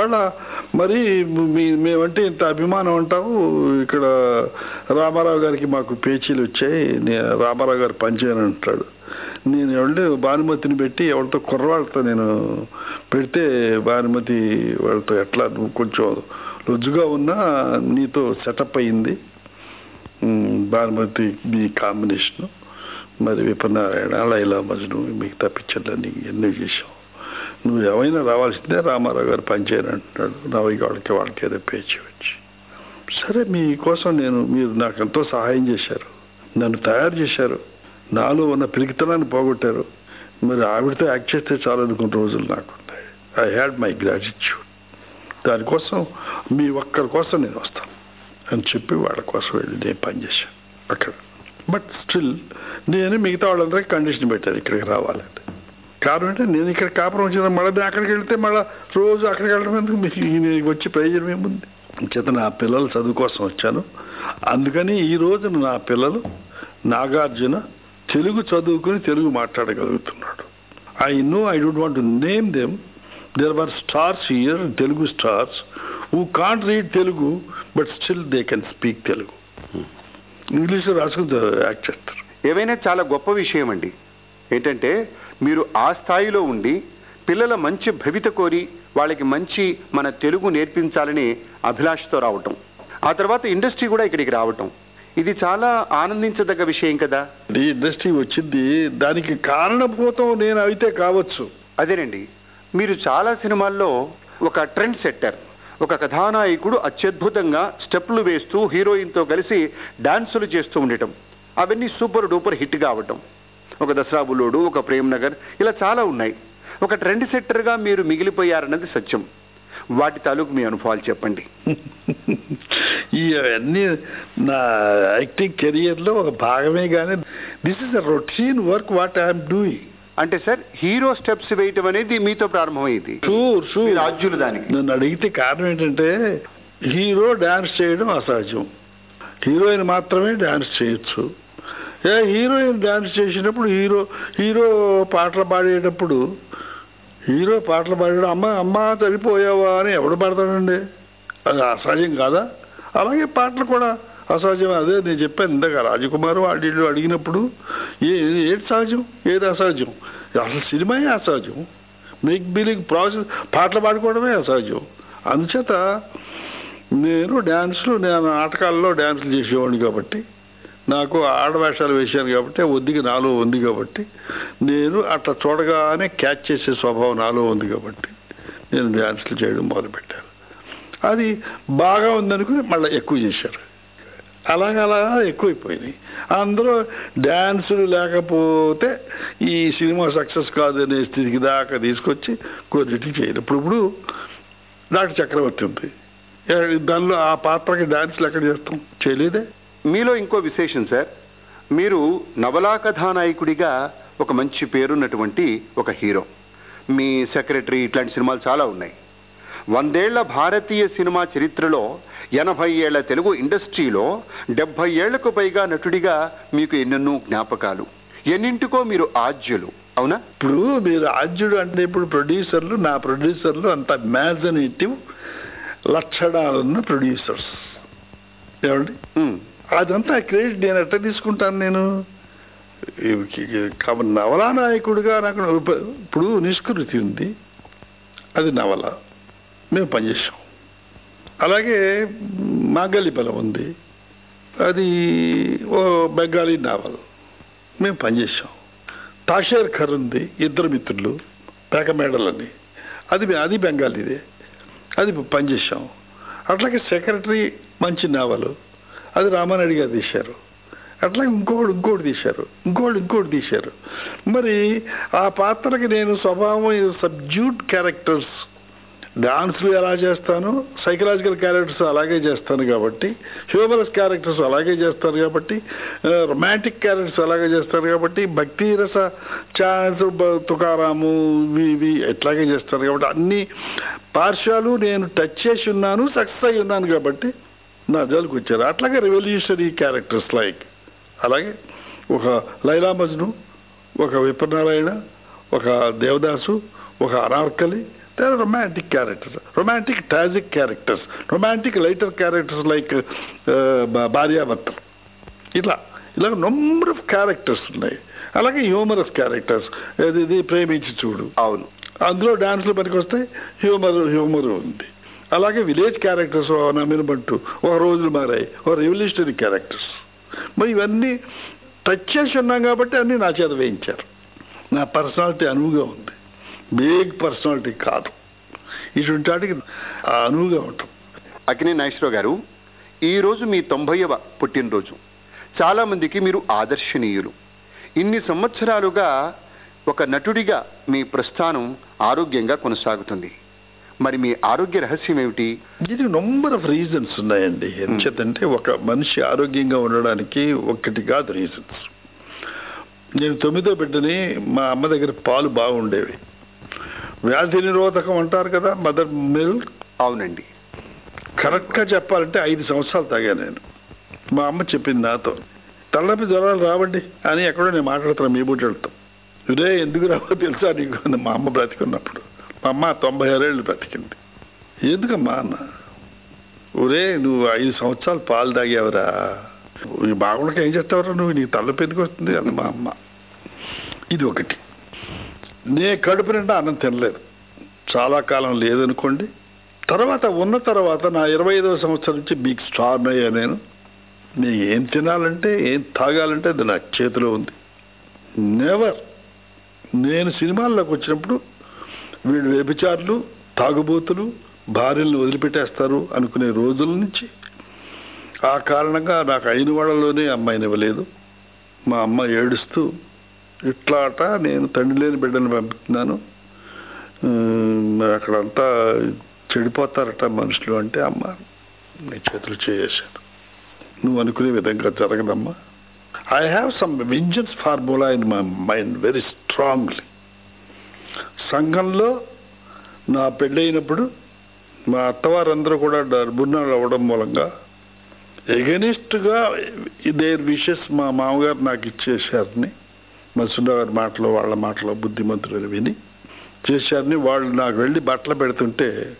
మళ్ళా మరి మీ మేమంటే ఇంత అభిమానం అంటాము. ఇక్కడ రామారావు గారికి మాకు పేచీలు వచ్చాయి. నే- రామారావు గారు పనిచేయను అంటాడు. నేను ఎవరి భానుమతిని పెట్టి ఎవరితో కుర్రవాళ్ళతో నేను పెడితే భానుమతి వాళ్ళతో ఎట్లా నువ్వు కొంచెం రుజుగా ఉన్నా నీతో సెటప్ అయింది. భానుమతి మీ కాంబినేషను. మరి విపనారాయణ లైలా మజ్ను మిగతా పిక్చర్లన్నీ ఎన్నో చేశాం నువ్వు ఏమైనా రావాల్సిందే రామారావు గారు పనిచేయను అంటున్నాడు. నవ్వి వాళ్ళకి వాళ్ళకి ఏదో పేచి వచ్చి. సరే మీకోసం నేను మీరు నాకు ఎంతో సహాయం చేశారు. నన్ను తయారు చేశారు. నాలో ఉన్న పిరికితనాన్ని పోగొట్టారు. మరి ఆవిడతో యాక్ట్ చేస్తే చాలు అనుకున్న రోజులు నాకు ఉన్నాయి ఐ హ్యాడ్ మై గ్రాటిట్యూడ్ దానికోసం మీ ఒక్కరి కోసం నేను వస్తాను. అని చెప్పి వాళ్ళ కోసం వెళ్ళి నేను పనిచేశాను అక్కడ బట్ స్టిల్ నేను మిగతా వాళ్ళందరికీ కండిషన్ పెట్టాను ఇక్కడికి రావాలంటే. కారణం అంటే నేను ఇక్కడ కాపురం వచ్చిన మళ్ళీ నేను అక్కడికి వెళ్తే మళ్ళీ రోజు అక్కడికి వెళ్ళడం ఎందుకు? మీకు నేను వచ్చి ప్రయోజనం ఏముంది? చేత నా పిల్లల చదువు కోసం వచ్చాను. అందుకని ఈ రోజున నా పిల్లలు నాగార్జున తెలుగు చదువుకుని Telugu మాట్లాడగలుగుతున్నాడు. I know I don't want to name them there were stars here Telugu stars who can't read Telugu but still they can speak Telugu ఇంగ్లీష్లో రాసుకుని యాక్ట్ చేస్తారు. ఏవైనా చాలా గొప్ప విషయం అండి ఏంటంటే మీరు ఆ స్థాయిలో ఉండి పిల్లల మంచి భవిత కోరి వాళ్ళకి మంచి మన తెలుగు నేర్పించాలని అభిలాషతో రావటం. ఆ తర్వాత ఇండస్ట్రీ కూడా ఇక్కడికి రావటం. ఇది చాలా ఆనందించదగ్గ విషయం కదా? ఈ ఇండస్ట్రీ వచ్చింది దానికి కారణభూతం నేను అయితే కావచ్చు. అదేనండి. మీరు చాలా సినిమాల్లో ఒక ట్రెండ్ సెట్టర్. ఒక కథానాయకుడు అత్యద్భుతంగా స్టెప్లు వేస్తూ హీరోయిన్తో కలిసి డాన్సులు చేస్తూ ఉండటం. అవన్నీ సూపర్ డూపర్ హిట్ కావటం. ఒక దసరా బుల్లోడు ఒక ప్రేమ్ నగర్ ఇలా చాలా ఉన్నాయి. ఒక ట్రెండ్ సెట్టర్గా మీరు మిగిలిపోయారన్నది సత్యం. వాటి తాలూకు మీ అనుభవాలు చెప్పండి. ఇవన్నీ నా యాక్టింగ్ కెరియర్లో ఒక భాగమే కానీ this is a routine work what I'm doing అంటే సార్ హీరో స్టెప్స్ వేయటం అనేది మీతో ప్రారంభమైంది. Sure sure. మీరు ఆద్యులు దానికి. నన్ను అడిగితే కారణం ఏంటంటే హీరో డాన్స్ చేయడం అసహజం. హీరోయిన్ మాత్రమే డాన్స్ చేయొచ్చు. ఏ హీరోయిన్ డాన్స్ చేసినప్పుడు హీరో హీరో పాటలు పాడేటప్పుడు హీరో పాటలు పాడాడు అమ్మ అమ్మ చనిపోయావా అని ఎవడు పాడతాడండి? అది అసహజం కాదా? అలాగే పాటలు కూడా అసహజం అదే నేను చెప్పాను ఇందాక రాజకుమారు వాళ్ళు అడిగినప్పుడు ఏ ఏది సహజం? ఏది అసహజం? అసలు సినిమాయే అసహజం? మేక్ బిలింగ్ ప్రాసెస్ పాటలు పాడుకోవడమే అసహజం. అందుచేత నేను డ్యాన్స్లు నేను నాటకాల్లో డ్యాన్సులు చేసేవాడిని కాబట్టి నాకు ఆడవేషాలు వేశాను కాబట్టి ఒద్దికి నాలో ఉంది కాబట్టి నేను అట్లా చూడగానే క్యాచ్ చేసే స్వభావం నాలో ఉంది కాబట్టి నేను డ్యాన్సులు చేయడం మొదలుపెట్టాను. అది బాగా ఉందనుకుని మళ్ళీ ఎక్కువ చేశారు. అలాగలా ఎక్కువైపోయినాయి. అందరూ డ్యాన్సులు లేకపోతే ఈ సినిమా సక్సెస్ కాదనే స్థితికి దాకా తీసుకొచ్చి కొన్నిటికి చేయరు ఇప్పుడు ఇప్పుడు డాక్టర్ చక్రవర్తి ఉంది. దానిలో ఆ పాత్రకి డాన్సులు ఎక్కడ చేస్తాం? చేయలేదే. మీలో ఇంకో విశేషం సార్. మీరు నవలా కథానాయకుడిగా ఒక మంచి పేరున్నటువంటి ఒక హీరో. మీ సెక్రటరీ ఇట్లాంటి సినిమాలు చాలా ఉన్నాయి. వందేళ్ళ భారతీయ సినిమా చరిత్రలో ఎనభై ఏళ్ళ తెలుగు ఇండస్ట్రీలో డెబ్బై ఏళ్ళకు పైగా నటుడిగా మీకు ఎన్నెన్నో జ్ఞాపకాలు. ఎన్నింటికో మీరు ఆజ్యులు అవునా? ఇప్పుడు మీరు ఆద్యుడు అంటే ఇప్పుడు ప్రొడ్యూసర్లు నా ప్రొడ్యూసర్లు అంత ఇమాజినేటివ్ లక్షణాలున్న ప్రొడ్యూసర్స్. ఏమండి? అదంతా క్రెడిట్ నేను ఎట్లా తీసుకుంటాను నేను? ఈ- కవ- నవలా నాయకుడిగా నాకు ఇప్పుడు నిష్కృతి ఉంది. అది నవల. మేము పనిచేసాం అలాగే మాగలి బలం ఉంది. అది ఓ బెంగాలీ నావల్. మేము పనిచేసాం తాషేర్ ఖర్ ఉంది ఇద్దరు మిత్రులు పేకమేడలని అది అది బెంగాలీదే. అది పనిచేసాం అట్లాగే సెక్రటరీ మంచి నావలు. అది రామానాయుడు గారు తీశారు. అట్లాగే ఇంకోటి ఇంకోటి తీశారు. ఇంకోటి ఇంకోటి తీశారు. మరి ఆ పాత్రకి నేను స్వభావం సబ్జ్యూట్ క్యారెక్టర్స్ డాన్స్లు ఎలా చేస్తాను? సైకలాజికల్ క్యారెక్టర్స్ అలాగే చేస్తాను కాబట్టి హ్యూమరస్ క్యారెక్టర్స్ అలాగే చేస్తాను కాబట్టి uh, రొమాంటిక్ క్యారెక్టర్స్ అలాగే చేస్తాను కాబట్టి భక్తి రస ఛాన్స్ తుకారాము ఇవి ఇవి ఎట్లాగే చేస్తాను కాబట్టి అన్ని పార్శ్వాలు నేను టచ్ చేసి ఉన్నాను సక్సెస్ అయి ఉన్నాను కాబట్టి నా జోలికి వచ్చారు. అట్లాగే రెవల్యూషనరీ క్యారెక్టర్స్ లైక్ అలాగే ఒక లైలా మజ్ను ఒక విప్రనారాయణ ఒక దేవదాసు ఒక Anarkali they are romantic characters romantic tragic characters romantic lighter characters like భార్యాభర్తలు ఇట్లా ఇలా నెంబర్ ఆఫ్ క్యారెక్టర్స్ ఉన్నాయి. అలాగే హ్యూమరస్ క్యారెక్టర్స్ ఇది ఇది ప్రేమించి చూడు. అవును. అందులో డాన్స్లు పనికి వస్తాయి హ్యూమర్ హ్యూమర్ ఉంది. అలాగే విలేజ్ క్యారెక్టర్స్ నమ్మినబట్టు ఒక రోజులు మారాయి ఒక రెవల్యూషనరీ క్యారెక్టర్స్ మరి ఇవన్నీ టచ్ చేసి ఉన్నాం కాబట్టి అన్నీ నా చేత వేయించారు. నా పర్సనాలిటీ అనువుగా ఉంది. బిగ్ పర్సనాలిటీ కాదు. ఇటువంటి వాటికి ఆ అనువుగా ఉంటాం. అక్కినే నాగేశ్వరరావు గారు ఈరోజు మీ తొంభైవ పుట్టినరోజు. చాలామందికి మీరు ఆదర్శనీయులు. ఇన్ని సంవత్సరాలుగా ఒక నటుడిగా మీ ప్రస్థానం ఆరోగ్యంగా కొనసాగుతుంది. మరి మీ ఆరోగ్య రహస్యం ఏమిటి? ఇది నంబర్ ఆఫ్ రీజన్స్ ఉన్నాయండి. ఎంచేతంటే ఒక మనిషి ఆరోగ్యంగా ఉండడానికి ఒక్కటి కాదు రీజన్స్ నేను తొమ్మిదో బిడ్డని మా అమ్మ దగ్గర పాలు బాగుండేవి. వ్యాధి నిరోధకం అంటారు కదా మదర్ మిల్క్ అవునండి. కరెక్ట్గా చెప్పాలంటే ఐదు సంవత్సరాలు తాగాను నేను. మా అమ్మ చెప్పింది నాతో. తలనొప్పి జ్వరాలు రావండి అని ఎక్కడో నేను మాట్లాడుతున్నాను మీ బుడ్డలతో ఇదే ఎందుకు రావో తెలుసా నీకు? మా అమ్మ బ్రతికున్నప్పుడు. మా అమ్మ తొంభై ఆరేళ్ళు బ్రతికింది. ఎందుకమ్మా అన్న? ఒరే నువ్వు ఐదు సంవత్సరాలు పాలు తాగావురా? ఈ బాగుండక ఏం చేస్తావురా నువ్వు? నీకు తలనొప్పి ఎందుకు వస్తుంది? అంది మా అమ్మ. ఇది ఒకటి. నే కడుపు నిండా అన్నం తినలేదు. చాలా కాలం లేదనుకోండి. తర్వాత ఉన్న తర్వాత నా ఇరవై ఐదవ సంవత్సరం నుంచి మీకు స్టార్ అయ్యా నేను. నేను ఏం తినాలంటే ఏం తాగాలంటే అది నా చేతిలో ఉంది. నెవర్ నేను సినిమాల్లోకి వచ్చినప్పుడు వీళ్ళు వ్యభిచారులు తాగుబోతులు భార్యలను వదిలిపెట్టేస్తారు అనుకునే రోజుల నుంచి ఆ కారణంగా నాకు అయిన వాళ్ళలోనే అమ్మాయిని ఇవ్వలేదు మా అమ్మ ఏడుస్తూ ఇట్లాట నేను తండ్రి లేని బిడ్డను పంపుతున్నాను. మరి అక్కడంతా చెడిపోతారట మనుషులు అంటే అమ్మ నీ చేతులు చేసాను నువ్వు అనుకునే విధంగా జరగదమ్మా. I have some vengeance formula in my mind very strongly సంఘంలో నా పెళ్ళైనప్పుడు మా అత్తవారందరూ కూడా డర్బున్నాలు అవ్వడం మూలంగా ఎగనిస్ట్గా దేర్ విషెస్ మా మామగారు నాకు ఇచ్చేసారని మసూడా గారి మాటలో వాళ్ళ మాటలో బుద్ధిమంతులు విని చేశారని వాళ్ళు నాకు వెళ్ళి బట్టలు పెడుతుంటే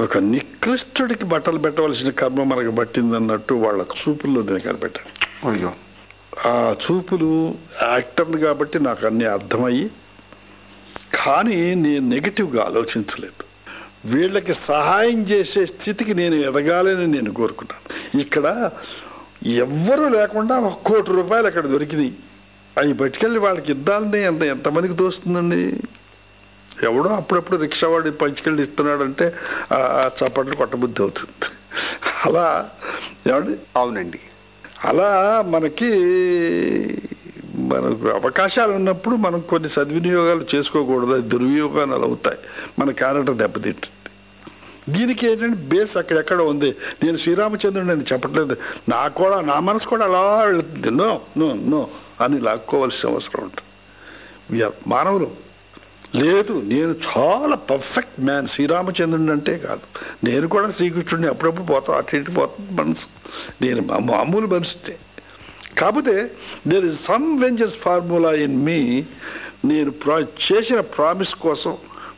ఒక నికృష్టుడికి బట్టలు పెట్టవలసిన కర్మ మనకు పట్టిందన్నట్టు వాళ్ళ చూపుల్లో నేను కనిపెట్టాను. అయ్యో. ఆ చూపులు యాక్టర్ని కాబట్టి నాకు అన్నీ అర్థమయ్యి కానీ నేను నెగిటివ్గా ఆలోచించలేదు. వీళ్ళకి సహాయం చేసే స్థితికి నేను ఎదగాలని నేను కోరుకున్నాను. ఇక్కడ ఎవ్వరూ లేకుండా ఒక కోటి రూపాయలు అక్కడ దొరికినాయి. అవి పట్టుకెళ్ళి వాళ్ళకి ఇద్దాలని ఎంత ఎంతమందికి తోస్తుందండి ఎవడో అప్పుడప్పుడు రిక్షా వాడి పంచుకెళ్ళి ఇస్తున్నాడంటే ఆ చప్పట్లు కొట్టబుద్ధి అవుతుంది. అలా ఏమండి? అవునండి. అలా మనకి మనకు అవకాశాలు ఉన్నప్పుడు మనం కొన్ని సద్వినియోగాలు చేసుకోకూడదు. అది దుర్వినియోగాలు అలా అవుతాయి. మన క్యారెక్టర్ దెబ్బతింటుంది. దీనికి ఏంటంటే బేస్ అక్కడెక్కడ ఉంది? నేను శ్రీరామచంద్రుడు నేను చెప్పట్లేదు. నా కూడా నా మనసు కూడా అలా వెళుతుంది. No no no. అని లాక్కోవలసిన అవసరం ఉంటుంది మానవులు. లేదు నేను చాలా పర్ఫెక్ట్ మ్యాన్ శ్రీరామచంద్రుని అంటే కాదు. నేను కూడా శ్రీకృష్ణుడిని అప్పుడప్పుడు పోతాను అటు ఇటు పోతాను మనసు. నేను మా- మామూలు మనిషితే కాకపోతే there is some vengeance formula in me నేను ప్రా చేసిన ప్రామిస్ కోసం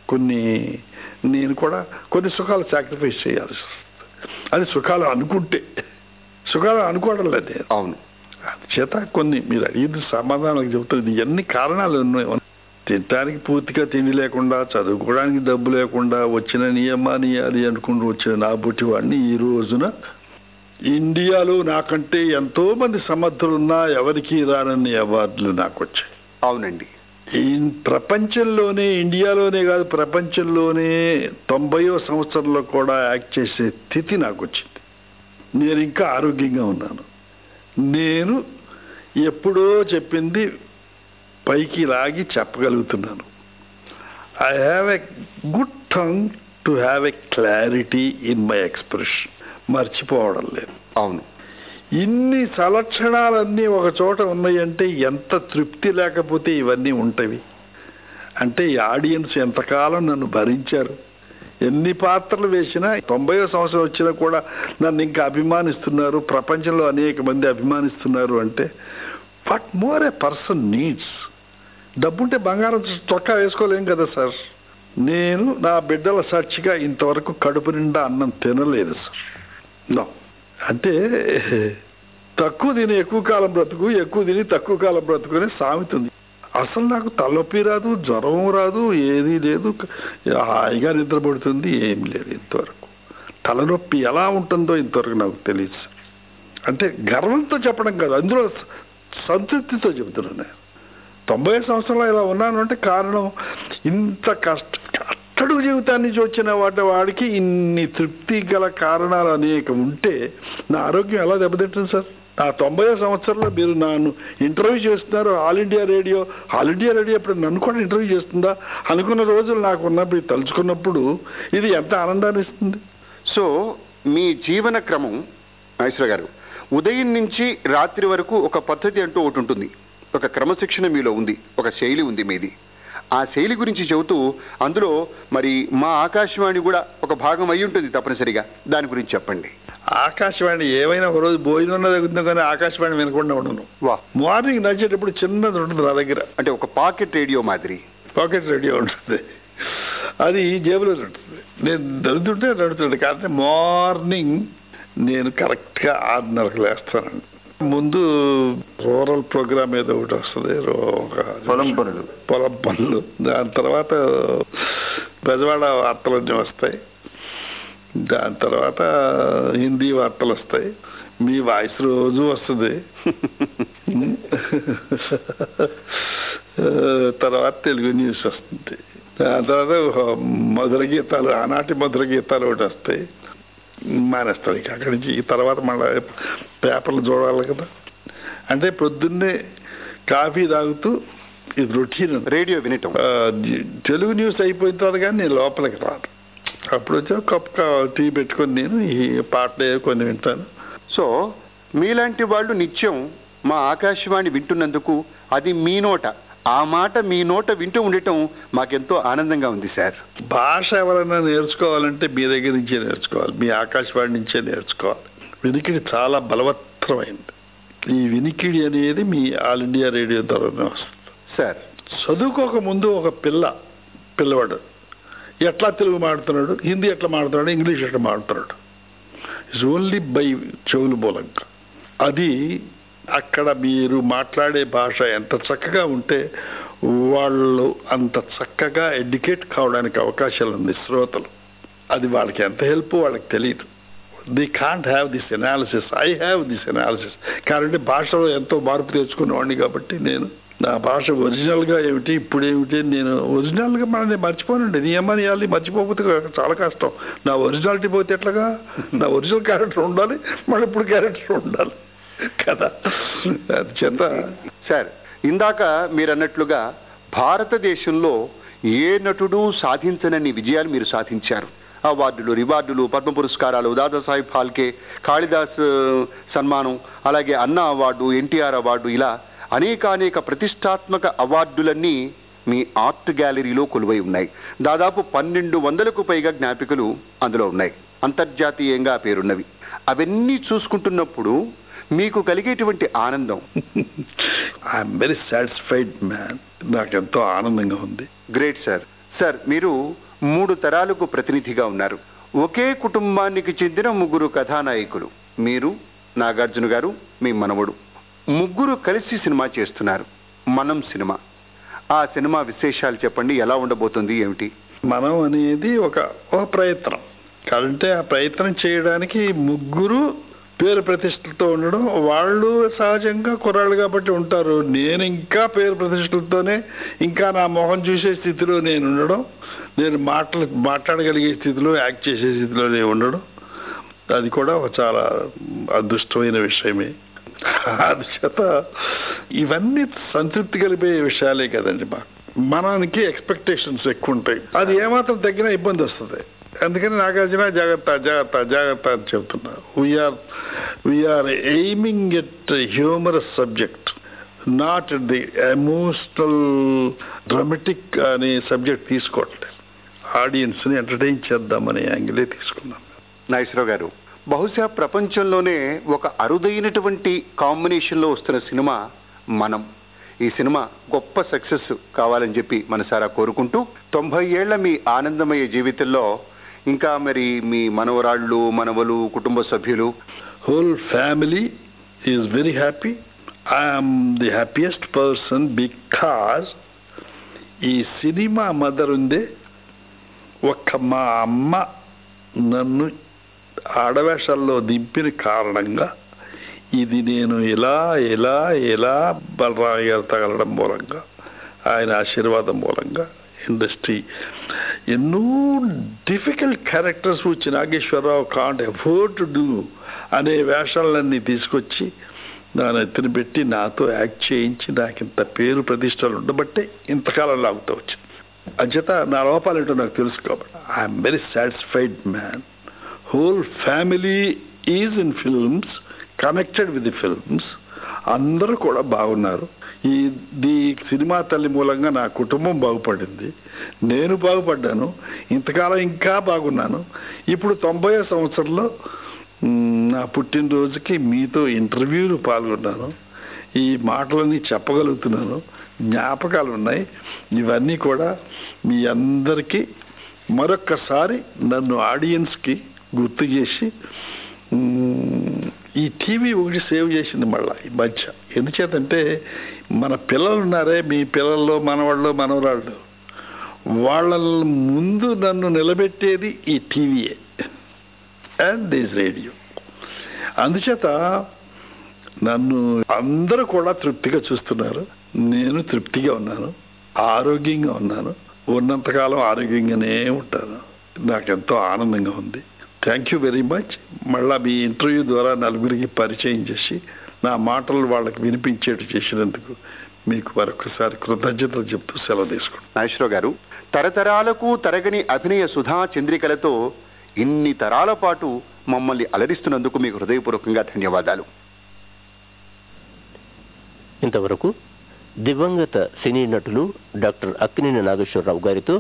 కొన్ని నేను కూడా కొన్ని సుఖాలు సాక్రిఫైస్ చేయాల్సి వస్తుంది. అది సుఖాలు అనుకుంటే సుఖాలు అనుకోవడం లేదు అవును. చేత కొన్ని మీరు అడిగింది సమాధానాలకు చెబుతుంది ఎన్ని కారణాలు ఉన్నాయి. తినడానికి పూర్తిగా తిండి లేకుండా చదువుకోవడానికి డబ్బు లేకుండా వచ్చిన నియమాన్ని అది అనుకుంటూ వచ్చిన నా పుట్టి వాడిని ఈ రోజున ఇండియాలో నాకంటే ఎంతో మంది సమర్థులున్నా ఎవరికి రానన్ని అవార్డులు నాకు వచ్చాయి. అవునండి. ఈ ప్రపంచంలోనే ఇండియాలోనే కాదు ప్రపంచంలోనే తొంభయో సంవత్సరంలో కూడా యాక్ట్ చేసే స్థితి నాకు వచ్చింది. నేను ఇంకా ఆరోగ్యంగా ఉన్నాను. నేను ఎప్పుడో చెప్పింది పైకి లాగి చెప్పగలుగుతున్నాను. I have a good tongue to have a clarity in my expression మర్చిపోవడం లేదు. అవును. ఇన్ని సలక్షణాలన్నీ ఒక చోట ఉన్నాయంటే ఎంత తృప్తి లేకపోతే ఇవన్నీ ఉంటవి? అంటే ఈ ఆడియన్స్ ఎంతకాలం నన్ను భరించారు? ఎన్ని పాత్రలు వేసినా తొంభైవ సంవత్సరం వచ్చినా కూడా నన్ను ఇంకా అభిమానిస్తున్నారు. ప్రపంచంలో అనేక మంది అభిమానిస్తున్నారు అంటే what more a person needs డబ్బుంటే బంగారం చొక్కా వేసుకోలేం కదా సార్? నేను నా బిడ్డల సాక్షిగా ఇంతవరకు కడుపు నిండా అన్నం తినలేదు సార్. నో అంటే తక్కువ తిని ఎక్కువ కాలం బ్రతుకు ఎక్కువ తిని తక్కువ కాలం బ్రతుకు అనే సామెత ఉంది. అసలు నాకు తలనొప్పి రాదు జ్వరం రాదు ఏది లేదు. హాయిగా నిద్రపడుతుంది ఏం లేదు ఇంతవరకు. తలనొప్పి ఎలా ఉంటుందో ఇంతవరకు నాకు తెలియదు అంటే గర్వంతో చెప్పడం కాదు అందులో సంతృప్తితో చెబుతున్నాను నేను. తొంభై సంవత్సరాలు ఇలా ఉన్నాను అంటే కారణం ఇంత కష్ట అట్టడుగు జీవితాన్ని నుంచి వచ్చిన వాటి వాడికి ఇన్ని తృప్తి గల కారణాలు అనేక ఉంటే నా ఆరోగ్యం ఎలా దెబ్బతింటుంది సార్? నా తొంభై సంవత్సరంలో మీరు నన్ను ఇంటర్వ్యూ చేస్తున్నారు All India Radio. All India Radio ఇప్పుడు నన్ను కూడా ఇంటర్వ్యూ చేస్తుందా? అనుకున్న రోజులు నాకు ఉన్నప్పుడు తలుచుకున్నప్పుడు ఇది ఎంత ఆనందాన్ని ఇస్తుంది? సో మీ జీవన క్రమం మహేశ్వర గారు ఉదయం నుంచి రాత్రి వరకు ఒక పద్ధతి అంటూ ఒకటి ఉంటుంది. ఒక క్రమశిక్షణ మీలో ఉంది ఒక శైలి ఉంది మీది. ఆ శైలి గురించి చెబుతూ అందులో మరి మా ఆకాశవాణి కూడా ఒక భాగం అయి ఉంటుంది తప్పనిసరిగా. దాని గురించి చెప్పండి. ఆకాశవాణి ఏమైనా ఒక రోజు భోజనం తగ్గుతుందో కానీ ఆకాశవాణి వినకుండా ఉండను. వా. మార్నింగ్ నడిచేటప్పుడు చిన్నది ఉంటుంది నా దగ్గర. అంటే ఒక పాకెట్ రేడియో మాదిరి. పాకెట్ రేడియో ఉంటుంది. అది జేబులో ఉంటుంది. నేను నడుతుంటే నడుతుంటే కానీ మార్నింగ్ నేను కరెక్ట్గా ఆరున్నరకు లేస్తానండి. ముందు రూరల్ ప్రోగ్రామ్ ఏదో ఒకటి వస్తుంది పొలం పనులు. పొలం పనులు. దాని తర్వాత బెజవాడ వార్తలన్నీ వస్తాయి. దాని తర్వాత హిందీ వార్తలు వస్తాయి. మీ వాయిస్ రోజు వస్తుంది. తర్వాత తెలుగు న్యూస్ వస్తుంది. ఆ తర్వాత మధుర గీతాలు ఆనాటి మధుర గీతాలు ఒకటి వస్తాయి. మానేస్తాడు ఇక. అక్కడి నుంచి ఈ తర్వాత మళ్ళీ పేపర్లు చూడాలి కదా. అంటే పొద్దున్నే కాఫీ తాగుతూ ఇది రొటీన్. రేడియో వినటం. తెలుగు న్యూస్ అయిపోయిన తర్వాత కానీ నేను లోపలికి రాను. అప్పుడు వచ్చి ఒక కప్ టీ పెట్టుకొని నేను ఈ పాటలు కొన్ని వింటాను. సో మీలాంటి వాళ్ళు నిత్యం మా ఆకాశవాణి వింటున్నందుకు అది మీ నోట. ఆ మాట మీ నోట వింటూ ఉండటం మాకెంతో ఆనందంగా ఉంది సార్. భాష ఎవరైనా నేర్చుకోవాలంటే మీ దగ్గర నుంచే నేర్చుకోవాలి. మీ ఆకాశవాణి నుంచే నేర్చుకోవాలి. వినికిడి చాలా బలవత్తరమైంది. ఈ వినికిడి అనేది మీ ఆల్ ఇండియా రేడియో ద్వారానే వస్తుంది. సార్. చదువుకోక ముందు ఒక పిల్ల పిల్లవాడు ఎట్లా తెలుగు మాడుతున్నాడు హిందీ ఎట్లా మాడుతున్నాడు ఇంగ్లీష్ ఎట్లా మాడుతున్నాడు ఇట్స్ ఓన్లీ బై చెవులు మూలంగా. అది అక్కడ మీరు మాట్లాడే భాష ఎంత చక్కగా ఉంటే వాళ్ళు అంత చక్కగా ఎడ్యుకేట్ కావడానికి అవకాశాలు ఉంది శ్రోతలు. అది వాళ్ళకి ఎంత హెల్ప్ వాళ్ళకి తెలియదు they can't have this analysis I have this analysis కాబట్టి భాషలో ఎంతో మార్పు తెచ్చుకునేవాడిని కాబట్టి నేను నా భాష ఒరిజినల్గా ఏమిటి ఇప్పుడు ఏమిటి నేను ఒరిజినల్గా మన నేను మర్చిపోనండి నియమనియాలి మర్చిపోకపోతే చాలా కష్టం. నా ఒరిజినాలిటీ పోతే ఎట్లాగా? నా ఒరిజినల్ క్యారెక్టర్ ఉండాలి మళ్ళీ ఇప్పుడు క్యారెక్టర్ ఉండాలి. కదా? చేత. సార్ ఇందాక మీరు అన్నట్లుగా భారతదేశంలో ఏ నటుడు సాధించనని విజయాలు మీరు సాధించారు. అవార్డులు రివార్డులు పద్మ పురస్కారాలు దాదాసాహెబ్ ఫాల్కే కాళిదాస్ సన్మానం అలాగే అన్నా అవార్డు ఎన్టీఆర్ అవార్డు ఇలా అనేకానేక ప్రతిష్టాత్మక అవార్డులన్నీ మీ ఆర్ట్ గ్యాలరీలో కొలువై ఉన్నాయి. దాదాపు పన్నెండు వందలకు పైగా జ్ఞాపికలు అందులో ఉన్నాయి. అంతర్జాతీయంగా పేరున్నవి. అవన్నీ చూసుకుంటున్నప్పుడు మీకు కలిగేటువంటి ఆనందం. ఐఎమ్ వెరీ సాటిస్ఫైడ్ మ్యాన్ నాకెంతో ఆనందంగా ఉంది. గ్రేట్ సార్ సార్ మీరు మూడు తరాలకు ప్రతినిధిగా ఉన్నారు. ఒకే కుటుంబానికి చెందిన ముగ్గురు కథానాయకులు. మీరు నాగార్జున గారు మీ మనవడు. ముగ్గురు కలిసి సినిమా చేస్తున్నారు. మనం సినిమా. ఆ సినిమా విశేషాలు చెప్పండి ఎలా ఉండబోతుంది ఏమిటి? మనం అనేది ఒక ఒక ప్రయత్నం. కాబట్టి ఆ ప్రయత్నం చేయడానికి ముగ్గురు పేరు ప్రతిష్టలతో ఉండడం వాళ్ళు సహజంగా కుర్రాళ్ళు కాబట్టి ఉంటారు. నేను ఇంకా పేరు ప్రతిష్టలతోనే ఇంకా నా మొహం చూసే స్థితిలో నేను ఉండడం నేను మాటలు మాట్లాడగలిగే స్థితిలో యాక్ట్ చేసే స్థితిలో నేను ఉండడం అది కూడా ఒక చాలా అదృష్టమైన విషయమే. అందుచేత ఇవన్నీ సంతృప్తి కలిపే విషయాలే కదండి మాకు మనానికి ఎక్స్పెక్టేషన్స్ ఎక్కువ ఉంటాయి అది ఏమాత్రం తగ్గినా ఇబ్బంది వస్తుంది. అందుకని నాగార్జున జాగ్రత్త జాగ్రత్త జాగ్రత్త అని చెప్తున్నా. We're we're aiming at humorous subject not the emotional dramatic అనే సబ్జెక్ట్ తీసుకోవట్లేదు ఆడియన్స్ని ఎంటర్టైన్ చేద్దామనే యాంగిలే తీసుకున్నాం. నాగేశ్వరరావు గారు బహుశా ప్రపంచంలోనే ఒక అరుదైనటువంటి కాంబినేషన్లో వస్తున్న సినిమా మనం. ఈ సినిమా గొప్ప సక్సెస్ కావాలని చెప్పి మనసారా కోరుకుంటూ తొంభై ఏళ్ళ మీ ఆనందమయ జీవితంలో ఇంకా మరి మీ మనవరాళ్ళు మనవలు కుటుంబ సభ్యులు? Whole family is very happy I'm the happiest person because ఈ సినిమా మదర్ ఉందే. ఒక్క మా అమ్మ నన్ను ఆడవేషాల్లో దింపిన కారణంగా ఇది నేను ఇలా ఇలా ఇలా బలరామయ్య గారు తగలడం మూలంగా ఆయన ఆశీర్వాదం మూలంగా ఇండస్ట్రీ. ఎన్నో డిఫికల్ట్ క్యారెక్టర్స్ వచ్చి Nageswararao can't afford to do అనే వేషాలన్నీ తీసుకొచ్చి నా ఎత్తున పెట్టి నాతో యాక్ట్ చేయించి నాకు ఇంత పేరు ప్రతిష్టలు ఉండబట్టే ఇంతకాలం లాగుతూ వచ్చింది అంచేత నా లోపాలేంటో నాకు తెలుసు కాబట్టి I'm very satisfied man. Whole family is in films connected with the films. అందరూ కూడా బాగున్నారు. ఈ దీ సినిమా తల్లి మూలంగా నా కుటుంబం బాగుపడింది. నేను బాగుపడ్డాను. ఇంతకాలం ఇంకా బాగున్నాను. ఇప్పుడు తొంభై సంవత్సరంలో నా పుట్టినరోజుకి మీతో ఇంటర్వ్యూలు పాల్గొన్నాను. ఈ మాటలన్నీ చెప్పగలుగుతున్నాను. జ్ఞాపకాలు ఉన్నాయి. ఇవన్నీ కూడా మీ అందరికీ మరొక్కసారి నన్ను ఆడియన్స్కి గుర్తు చేసి ఈ టీవీ ఒకటి సేవ్ చేసింది మళ్ళీ ఈ మధ్య. ఎందుచేతంటే మన పిల్లలు ఉన్నారే మీ పిల్లల్లో మనవాళ్ళు మనవరాళ్ళు. వాళ్ళ ముందు నన్ను నిలబెట్టేది ఈ టీవీయే అండ్ దిస్ రేడియో. అందుచేత నన్ను అందరూ కూడా తృప్తిగా చూస్తున్నారు. నేను తృప్తిగా ఉన్నాను. ఆరోగ్యంగా ఉన్నాను. ఉన్నంతకాలం ఆరోగ్యంగానే ఉంటాను. నాకు ఎంతో ఆనందంగా ఉంది. థ్యాంక్ యూ వెరీ మచ్ మళ్ళా మీ ఇంటర్వ్యూ ద్వారా నలుగురికి పరిచయం చేసి నా మాటలు వాళ్ళకి వినిపించేట్టు చేసినందుకు మీకు మరొకసారి కృతజ్ఞతలు చెప్తూ సెలవు తీసుకుంటాను నాగేశ్వరరావు గారు తరతరాలకు తరగని అభినయ సుధా చంద్రికలతో ఇన్ని తరాల పాటు మమ్మల్ని అలరిస్తున్నందుకు మీకు హృదయపూర్వకంగా ధన్యవాదాలు. ఇంతవరకు దివంగత సినీ నటులు డాక్టర్ అక్కినేని నాగేశ్వరరావు గారితో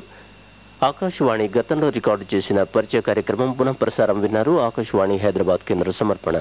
ఆకాశవాణి గతంలో రికార్డు చేసిన పరిచయ కార్యక్రమం పునః ప్రసారం విన్నారు ఆకాశవాణి హైదరాబాద్ కేంద్ర సమర్పణ.